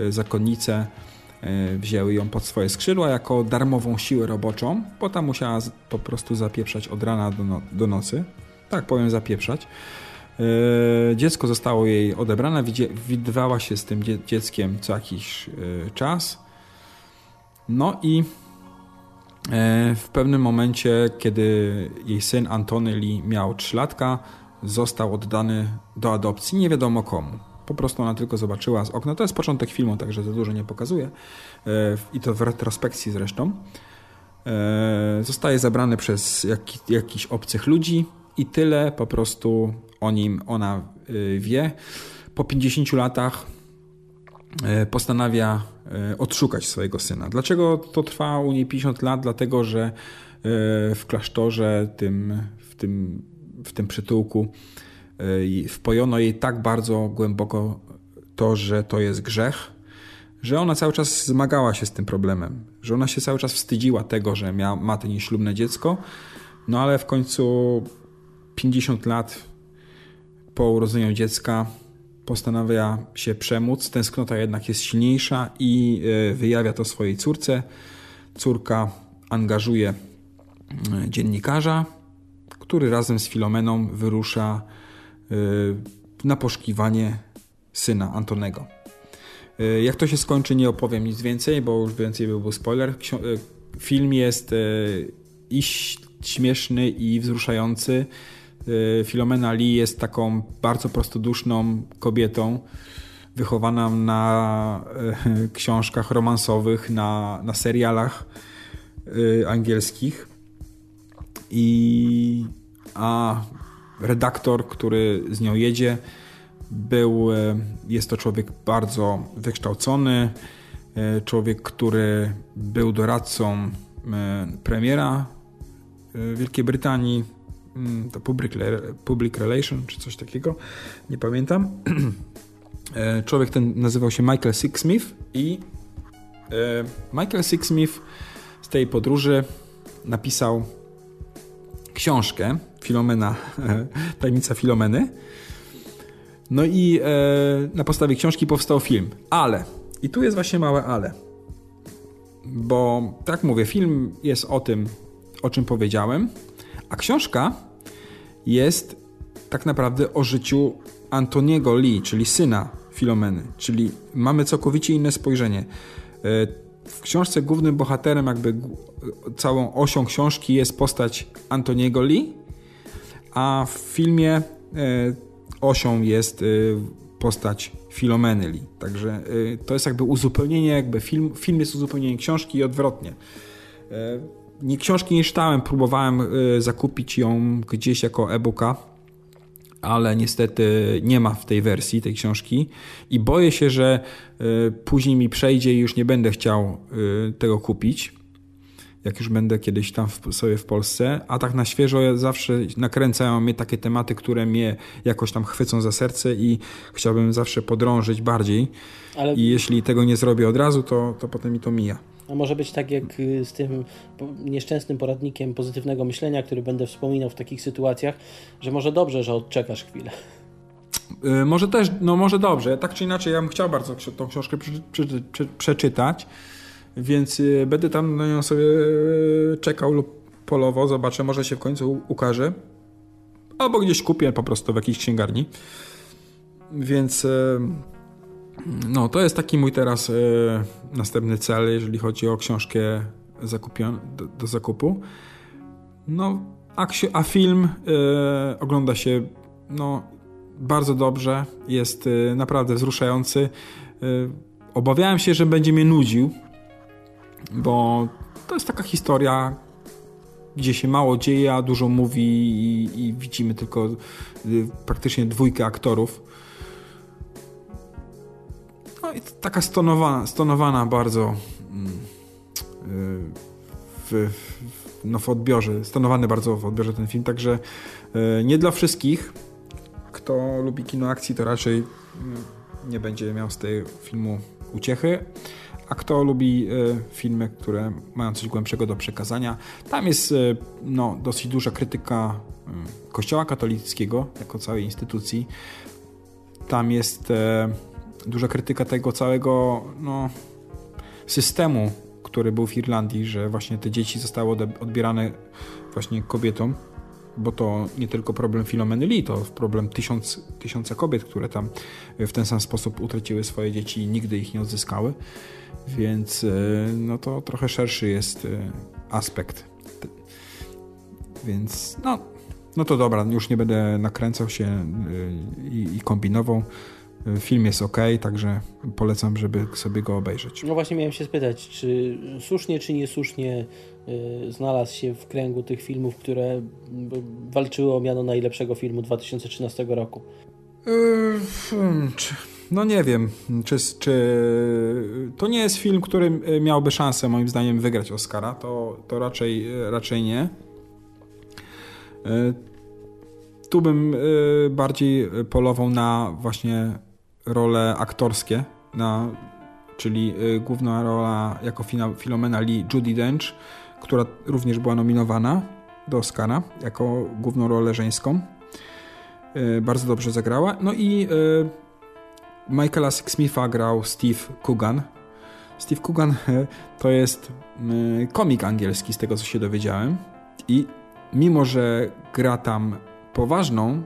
Y, zakonnice y, wzięły ją pod swoje skrzydła jako darmową siłę roboczą, bo tam musiała po prostu zapieprzać od rana do, no do nocy. Tak powiem, zapieprzać. Y, dziecko zostało jej odebrane, widywała się z tym dzieckiem co jakiś czas. No i w pewnym momencie, kiedy jej syn Antony Lee miał 3 latka, został oddany do adopcji nie wiadomo komu. Po prostu ona tylko zobaczyła z okna. To jest początek filmu, także za dużo nie pokazuje. E, I to w retrospekcji zresztą. E, zostaje zabrany przez jak, jakichś obcych ludzi i tyle po prostu o nim ona e, wie. Po 50 latach postanawia odszukać swojego syna. Dlaczego to trwa u niej 50 lat? Dlatego, że w klasztorze, tym, w, tym, w tym przytułku wpojono jej tak bardzo głęboko to, że to jest grzech, że ona cały czas zmagała się z tym problemem, że ona się cały czas wstydziła tego, że mia, ma to nieślubne dziecko, no ale w końcu 50 lat po urodzeniu dziecka postanawia się przemóc, tęsknota jednak jest silniejsza i e, wyjawia to swojej córce. Córka angażuje e, dziennikarza, który razem z Filomeną wyrusza Y, na poszukiwanie syna Antonego. Y, jak to się skończy, nie opowiem nic więcej, bo już więcej by był spoiler. Y, film jest i śmieszny, i wzruszający. Filomena Lee jest taką bardzo prostoduszną kobietą, wychowana na książkach romansowych, na, na serialach angielskich. I a redaktor, który z nią jedzie, Był, jest to człowiek bardzo wykształcony, człowiek, który był doradcą premiera Wielkiej Brytanii, mm, to public, public Relation czy coś takiego, nie pamiętam. Człowiek ten nazywał się Michael Sixsmith i Michael Sixsmith z tej podróży napisał książkę Filomena, Tajemnica Filomeny. No i e, na podstawie książki powstał film. Ale, i tu jest właśnie małe ale. Bo, tak mówię, film jest o tym, o czym powiedziałem, a książka jest tak naprawdę o życiu Antoniego Lee, czyli syna Filomeny. Czyli mamy całkowicie inne spojrzenie. E, w książce głównym bohaterem, jakby całą osią książki jest postać Antoniego Lee, a w filmie e, osią jest e, postać Filomeny Lee. Także to jest jakby uzupełnienie, jakby film, film jest uzupełnieniem książki i odwrotnie. Nie książki nie czytałem, próbowałem zakupić ją gdzieś jako e-booka, ale niestety nie ma w tej wersji tej książki. I boję się, że y, później mi przejdzie i już nie będę chciał y, tego kupić, jak już będę kiedyś tam sobie w Polsce, a tak na świeżo zawsze nakręcają mnie takie tematy, które mnie jakoś tam chwycą za serce i chciałbym zawsze podrążyć bardziej. Ale... i jeśli tego nie zrobię od razu, to, to potem mi to mija. A może być tak jak y, z tym nieszczęsnym poradnikiem pozytywnego myślenia, który będę wspominał w takich sytuacjach, że może dobrze, że odczekasz chwilę. Yy, może też, no może dobrze. Tak czy inaczej, ja bym chciał bardzo tą książkę prze, prze, prze, przeczytać, więc yy, będę tam na nią sobie czekał lub polowo, zobaczę, może się w końcu ukaże. Albo gdzieś kupię po prostu w jakiejś księgarni. Więc y, no, to jest taki mój teraz y, następny cel, jeżeli chodzi o książkę do, do zakupu. No, a, a film y, ogląda się no, bardzo dobrze, jest y, naprawdę wzruszający. Obawiałem się, że będzie mnie nudził, bo to jest taka historia, gdzie się mało dzieje, a dużo mówi i, i widzimy tylko praktycznie dwójkę aktorów i taka stonowana, stonowana bardzo mm, y, w, no w odbiorze, stonowany bardzo w odbiorze ten film, także y, nie dla wszystkich. Kto lubi kino akcji, to raczej mm, nie będzie miał z tego filmu uciechy. A kto lubi y, filmy, które mają coś głębszego do przekazania, tam jest no, dosyć duża krytyka Kościoła katolickiego jako całej instytucji. Tam jest duża krytyka tego całego no, systemu, który był w Irlandii, że właśnie te dzieci zostały odbierane właśnie kobietom, bo to nie tylko problem Filomeny Lee, to problem tysiąc, tysiąca kobiet, które tam w ten sam sposób utraciły swoje dzieci i nigdy ich nie odzyskały. Więc e, no to trochę szerszy jest e, aspekt. Więc no, no to dobra, już nie będę nakręcał się e, i, i kombinował. Film jest ok, także polecam, żeby sobie go obejrzeć. No właśnie miałem się spytać, czy słusznie czy niesłusznie y, znalazł się w kręgu tych filmów, które walczyły o miano najlepszego filmu 2013 roku? Yy, no nie wiem, czy, czy to nie jest film, który miałby szansę moim zdaniem wygrać Oscara, to, to raczej, raczej nie. Tu bym bardziej polował na właśnie role aktorskie, na, czyli y, główna rola jako Filomena Lee Judy Dench, która również była nominowana do Oscara jako główną rolę żeńską. Y, bardzo dobrze zagrała. No i y, Michaela Smitha grał Steve Coogan. Steve Coogan to jest komik angielski, z tego co się dowiedziałem. I mimo, że gra tam poważną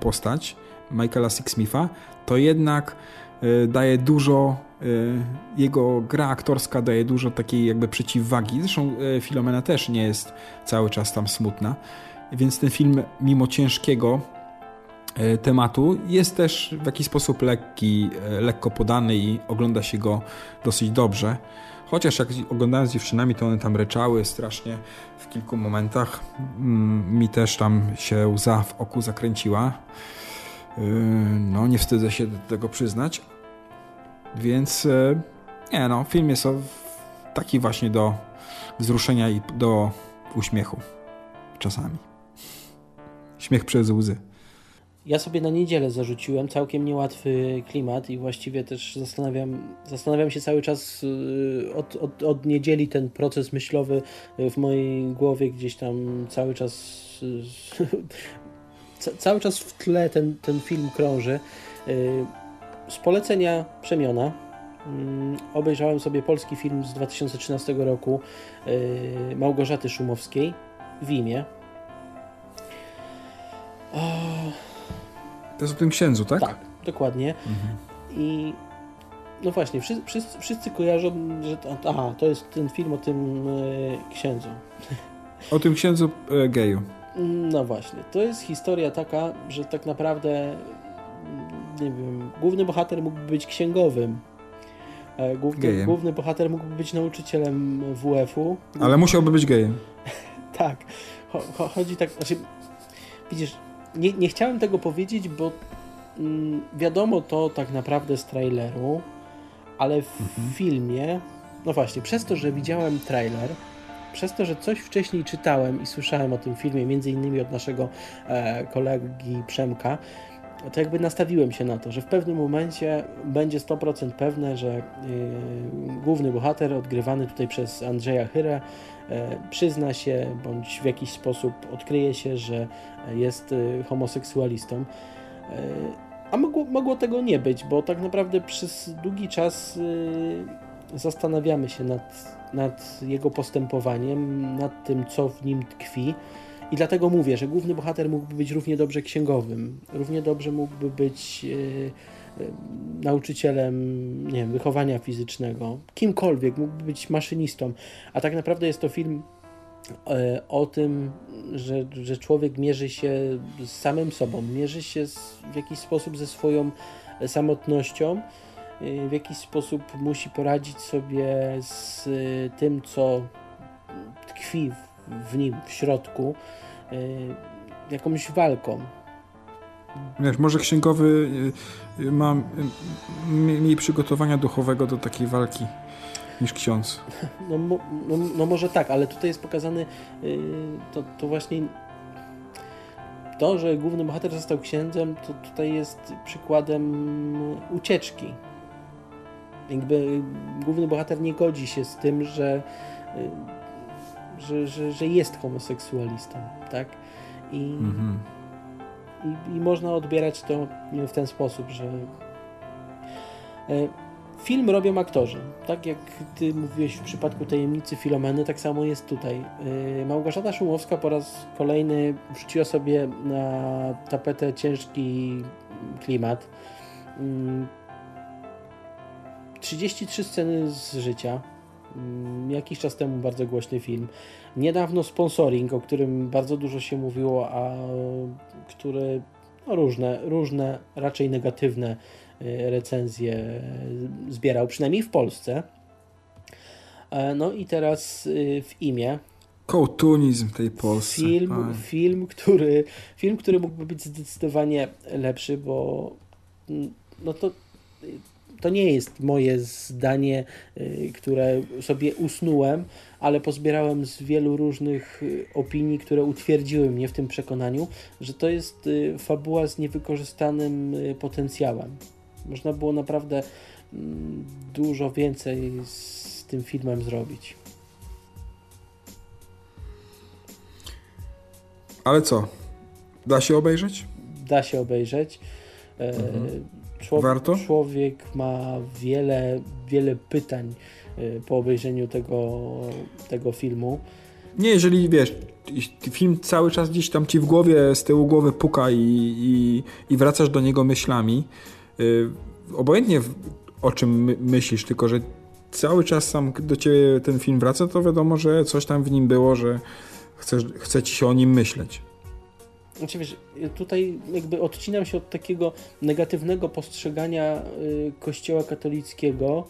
postać Michaela Smitha, to jednak y, daje dużo, y, jego gra aktorska daje dużo takiej jakby przeciwwagi. Zresztą y, Filomena też nie jest cały czas tam smutna, więc ten film mimo ciężkiego tematu jest też w jakiś sposób lekki, lekko podany i ogląda się go dosyć dobrze. Chociaż jak oglądałem z dziewczynami, to one tam ryczały strasznie w kilku momentach. Mm, mi też tam się łza w oku zakręciła. No, nie wstydzę się do tego przyznać. Więc yy, nie no, film jest taki właśnie do wzruszenia i do uśmiechu czasami. Śmiech przez łzy. Ja sobie na niedzielę zarzuciłem całkiem niełatwy klimat i właściwie też zastanawiam, zastanawiam się cały czas y, od, od, od niedzieli ten proces myślowy w mojej głowie gdzieś tam cały czas cały czas w tle ten, ten film krąży. Y, z polecenia Przemiona mm, obejrzałem sobie polski film z 2013 roku y, Małgorzaty Szumowskiej w imię. To jest o tym księdzu, tak? Tak, dokładnie. Mhm. I no właśnie, wszyscy, wszyscy, wszyscy kojarzą, że to, aha, to jest ten film o tym e, księdzu. O tym księdzu e, geju. No właśnie, to jest historia taka, że tak naprawdę nie wiem, główny bohater mógłby być księgowym. E, główny, główny bohater mógłby być nauczycielem WF-u. Ale musiałby być gejem. tak. Chodzi tak, znaczy, widzisz, nie, nie chciałem tego powiedzieć, bo mm, wiadomo to tak naprawdę z traileru, ale w mhm. filmie, no właśnie, przez to, że widziałem trailer, przez to, że coś wcześniej czytałem i słyszałem o tym filmie, między innymi od naszego e, kolegi Przemka, to jakby nastawiłem się na to, że w pewnym momencie będzie 100% pewne, że y, główny bohater, odgrywany tutaj przez Andrzeja Chyrę, y, przyzna się bądź w jakiś sposób odkryje się, że jest homoseksualistą. A mogło, mogło tego nie być, bo tak naprawdę przez długi czas zastanawiamy się nad, nad jego postępowaniem, nad tym, co w nim tkwi. I dlatego mówię, że główny bohater mógłby być równie dobrze księgowym, równie dobrze mógłby być e, e, nauczycielem nie wiem, wychowania fizycznego, kimkolwiek, mógłby być maszynistą, a tak naprawdę jest to film e, o tym, że, że człowiek mierzy się z samym sobą, mierzy się z, w jakiś sposób ze swoją samotnością, w jakiś sposób musi poradzić sobie z tym, co tkwi w nim, w środku, y, jakąś walką. Wiesz, może księgowy y, ma mniej przygotowania duchowego do takiej walki niż ksiądz. No, no, no może tak, ale tutaj jest pokazany y, to, to właśnie to, że główny bohater został księdzem, to tutaj jest przykładem ucieczki. Jakby główny bohater nie godzi się z tym, że że, że, że jest homoseksualistą, tak? I, mhm. i, I, można odbierać to w ten sposób, że e, film robią aktorzy. Tak jak ty mówiłeś w przypadku Tajemnicy Filomeny, tak samo jest tutaj. E, Małgorzata Szumowska po raz kolejny wrzuciła sobie na tapetę ciężki klimat. 33 mm, sceny z życia, Mm, jakiś czas temu bardzo głośny film. Niedawno sponsoring, o którym bardzo dużo się mówiło, a który no, różne, różne, raczej negatywne y, recenzje zbierał, przynajmniej w Polsce. E, no i teraz w imię. Kołtunizm tej Polsce. Film, film, który, film, który mógłby być zdecydowanie lepszy, bo mm, no to to nie jest moje zdanie, y, które sobie usnułem, ale pozbierałem z wielu różnych y, opinii, które utwierdziły mnie w tym przekonaniu, że to jest y, fabuła z niewykorzystanym potencjałem. Można było naprawdę mm, dużo więcej z tym filmem zrobić. Ale co? Da się obejrzeć? Da się obejrzeć. E, mhm. Człowiek, Warto? człowiek ma wiele, wiele pytań y, po obejrzeniu tego, tego filmu. Nie, jeżeli wiesz, film cały czas gdzieś tam ci w głowie, z tyłu głowy puka i, i, i wracasz do niego myślami, yy, obojętnie o czym my, myślisz, tylko że cały czas sam do ciebie ten film wraca, to wiadomo, że coś tam w nim było, że chcesz, chce ci się o nim myśleć. Znaczy wiesz, tutaj jakby odcinam się od takiego negatywnego postrzegania y, kościoła katolickiego.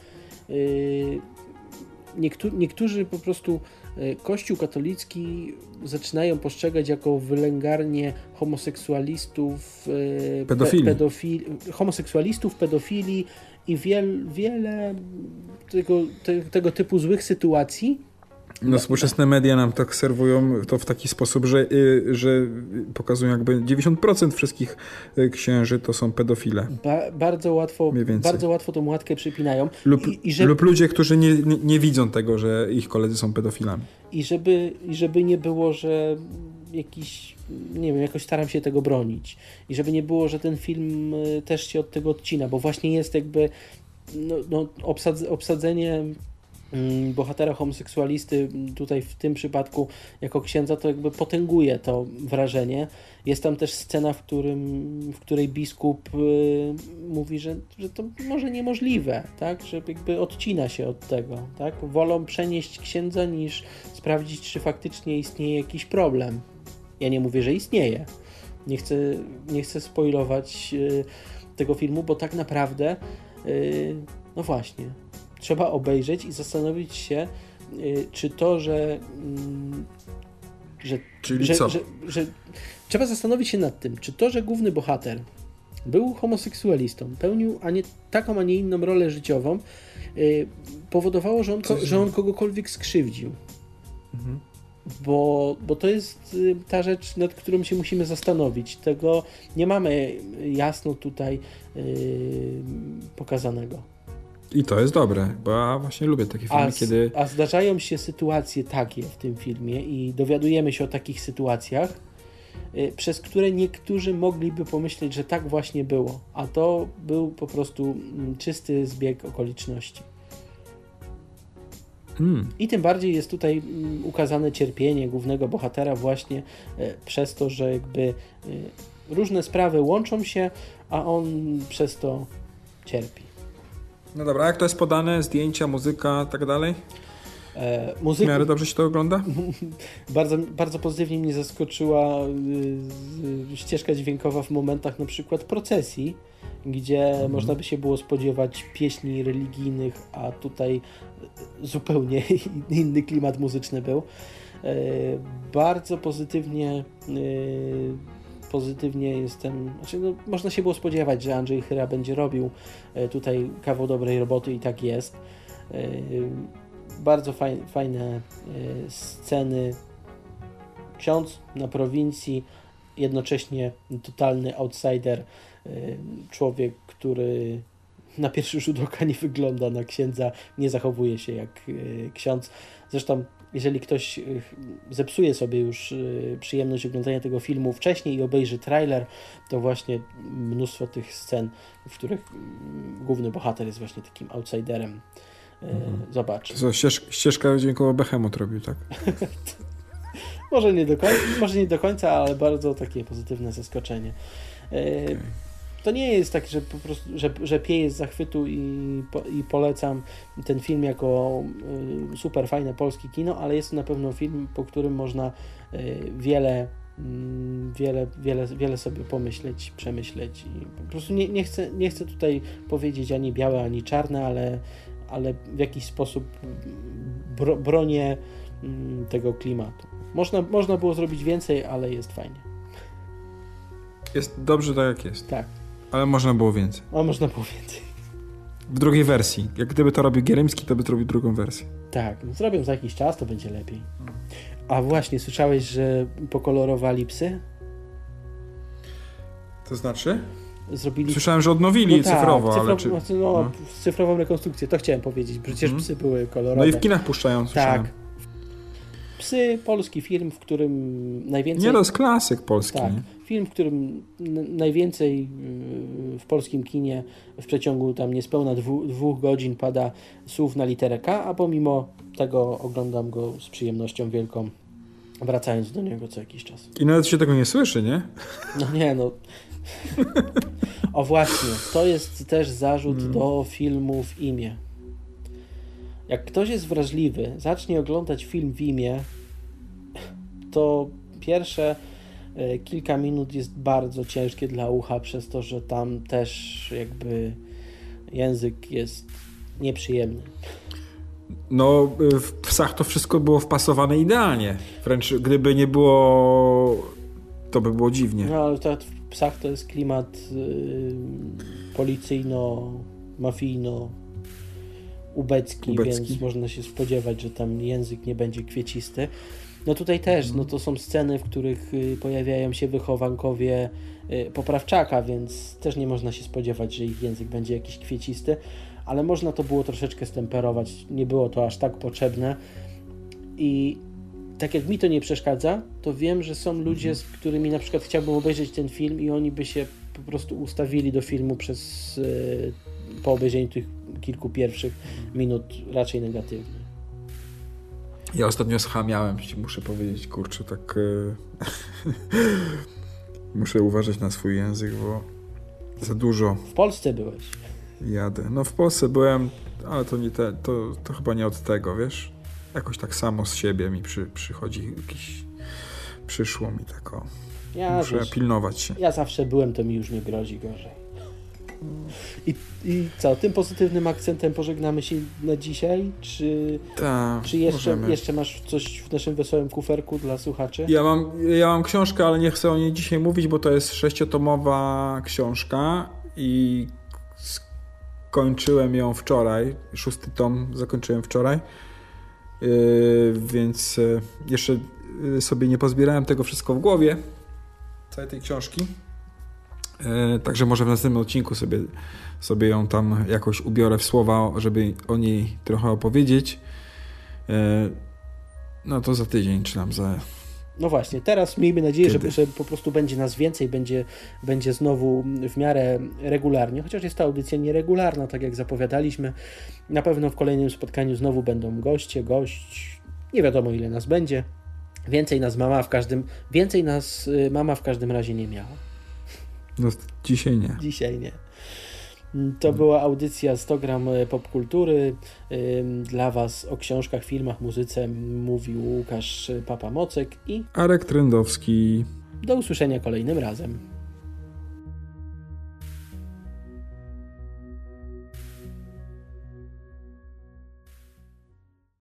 Y, niektó niektórzy po prostu e, Kościół katolicki zaczynają postrzegać jako wylęgarnię homoseksualistów, pedofili. Pe pedofili, homoseksualistów, pedofili i wiel, wiele tego, te, tego typu złych sytuacji, no, współczesne media nam tak serwują to w taki sposób, że, y, że pokazują jakby 90% wszystkich y, księży to są pedofile. Ba bardzo, łatwo, bardzo łatwo tą łatkę przypinają. Lub, I, i żeby, lub ludzie, którzy nie, nie, nie, widzą tego, że ich koledzy są pedofilami. I żeby, I żeby nie było, że jakiś, nie wiem, jakoś staram się tego bronić. I żeby nie było, że ten film y, też się od tego odcina, bo właśnie jest jakby no, no, obsadzenie bohatera homoseksualisty tutaj w tym przypadku jako księdza to jakby potęguje to wrażenie. Jest tam też scena, w, którym, w której biskup y, mówi, że, że to może niemożliwe, tak? że jakby odcina się od tego. Tak? Wolą przenieść księdza niż sprawdzić, czy faktycznie istnieje jakiś problem. Ja nie mówię, że istnieje. Nie chcę, nie chcę spoilować y, tego filmu, bo tak naprawdę y, no właśnie, trzeba obejrzeć i zastanowić się, y, czy to, że. Mm, że Czyli że, co? Że, że, trzeba zastanowić się nad tym, czy to, że główny bohater był homoseksualistą, pełnił a nie, taką, a nie inną rolę życiową, y, powodowało, że on, ko, że on kogokolwiek skrzywdził. Mhm. Bo, bo to jest y, ta rzecz, nad którą się musimy zastanowić. Tego nie mamy jasno tutaj yy, pokazanego. I to jest dobre, bo ja właśnie lubię takie filmy, a, kiedy... A zdarzają się sytuacje takie w tym filmie i dowiadujemy się o takich sytuacjach, y, przez które niektórzy mogliby pomyśleć, że tak właśnie było, a to był po prostu mm, czysty zbieg okoliczności. Hmm. I tym bardziej jest tutaj mm, ukazane cierpienie głównego bohatera właśnie y, przez to, że jakby y, różne sprawy łączą się, a on przez to cierpi. No dobra, a jak to jest podane? Zdjęcia, muzyka, tak dalej? E, muzyka... W miarę dobrze się to ogląda? bardzo, bardzo pozytywnie mnie zaskoczyła y, ścieżka dźwiękowa w momentach na przykład procesji, gdzie mhm. można by się było spodziewać pieśni religijnych, a tutaj zupełnie inny klimat muzyczny był. E, bardzo pozytywnie y, pozytywnie jestem, znaczy no, można się było spodziewać, że Andrzej Chyra będzie robił e, tutaj kawał dobrej roboty i tak jest. E, bardzo fajne, fajne e, sceny. Ksiądz na prowincji, jednocześnie totalny outsider, człowiek, który na pierwszy rzut oka nie wygląda na księdza, nie zachowuje się jak ksiądz. Zresztą jeżeli ktoś y, zepsuje sobie już y, przyjemność oglądania tego filmu wcześniej i obejrzy trailer, to właśnie mnóstwo tych scen, w których mm, główny bohater jest właśnie takim outsiderem, y, mhm. zobaczy. To ścież, ścieżka dźwiękowa Behemoth robił, tak? może, nie do końca, może nie do końca, ale bardzo takie pozytywne zaskoczenie. Okay to nie jest tak, że po prostu, że, że pieję z zachwytu i, po, i polecam ten film jako y, super fajne polskie kino, ale jest to na pewno film, po którym można y, wiele mm, wiele, wiele, wiele sobie pomyśleć, przemyśleć i po prostu nie, nie, chcę, nie chcę tutaj powiedzieć ani białe, ani czarne, ale, ale w jakiś sposób bro, bronię mm, tego klimatu. Można, można było zrobić więcej, ale jest fajnie. Jest dobrze tak jak jest. Tak. Ale można było więcej. A można było więcej. W drugiej wersji. Jak gdyby to robił Gierymski, to by zrobił drugą wersję. Tak, no zrobią za jakiś czas, to będzie lepiej. A właśnie, słyszałeś, że pokolorowali psy? To znaczy? Zrobili... Słyszałem, że odnowili no tak, cyfrowo, cyfrowo, ale czy... No, no, cyfrową rekonstrukcję, to chciałem powiedzieć. Przecież mhm. psy były kolorowe. No i w kinach puszczają, słyszałem. Tak. Psy, polski film, w którym najwięcej... Nie, to jest klasyk polski. Tak. Film, w którym najwięcej y, w polskim kinie w przeciągu tam niespełna dwu, dwóch godzin pada słów na literę K, a pomimo tego oglądam go z przyjemnością wielką, wracając do niego co jakiś czas. I nawet się tego nie słyszy, nie? No nie, no. o właśnie, to jest też zarzut mm. do filmu w imię. Jak ktoś jest wrażliwy, zacznie oglądać film w imię, to pierwsze E, kilka minut jest bardzo ciężkie dla ucha, przez to, że tam też jakby język jest nieprzyjemny. No, y, w psach to wszystko było wpasowane idealnie. Wręcz gdyby nie było, to by było dziwnie. No ale to w psach to jest klimat yy, policyjno, mafijno, ubecki, Ubecki. więc można się spodziewać, że tam język nie będzie kwiecisty. No tutaj też, no to są sceny, w których y, pojawiają się wychowankowie y, poprawczaka, więc też nie można się spodziewać, że ich język będzie jakiś kwiecisty, ale można to było troszeczkę stemperować, nie było to aż tak potrzebne i tak jak mi to nie przeszkadza, to wiem, że są ludzie, z którymi na przykład chciałbym obejrzeć ten film i oni by się po prostu ustawili do filmu przez y, po obejrzeniu tych kilku pierwszych minut raczej negatywnie. Ja ostatnio schamiałem, muszę powiedzieć, kurczę, tak y, muszę uważać na swój język, bo za dużo W Polsce byłeś. jadę. No w Polsce byłem, ale to nie te, to, to chyba nie od tego, wiesz? Jakoś tak samo z siebie mi przy, przychodzi jakiś, przyszło mi tak o, Ja, muszę wiesz, pilnować się. ja zawsze byłem, to mi już nie grozi gorzej. I, I co, tym pozytywnym akcentem pożegnamy się na dzisiaj? Czy, Tak, czy jeszcze, możemy. jeszcze masz coś w naszym wesołym kuferku dla słuchaczy? Ja mam, ja mam książkę, ale nie chcę o niej dzisiaj mówić, bo to jest sześciotomowa książka i skończyłem ją wczoraj. Szósty tom zakończyłem wczoraj. Yy, więc yy, jeszcze yy, sobie nie pozbierałem tego wszystko w głowie, całej tej książki. Yy, także może w następnym odcinku sobie, sobie ją tam jakoś ubiorę w słowa, żeby o niej trochę opowiedzieć. Yy, no to za tydzień, czy tam za No właśnie, teraz miejmy nadzieję, że, że po prostu będzie nas więcej, będzie, będzie znowu w miarę regularnie, chociaż jest ta audycja nieregularna, tak jak zapowiadaliśmy. Na pewno w kolejnym spotkaniu znowu będą goście, gość, nie wiadomo ile nas będzie. Więcej nas mama w każdym, więcej nas y, mama w każdym razie nie miała. No, dzisiaj nie. Dzisiaj nie. To była audycja 100 gram e, popkultury. Dla Was o książkach, filmach, muzyce mówił Łukasz Papamocek i Arek Trendowski. do usłyszenia kolejnym razem.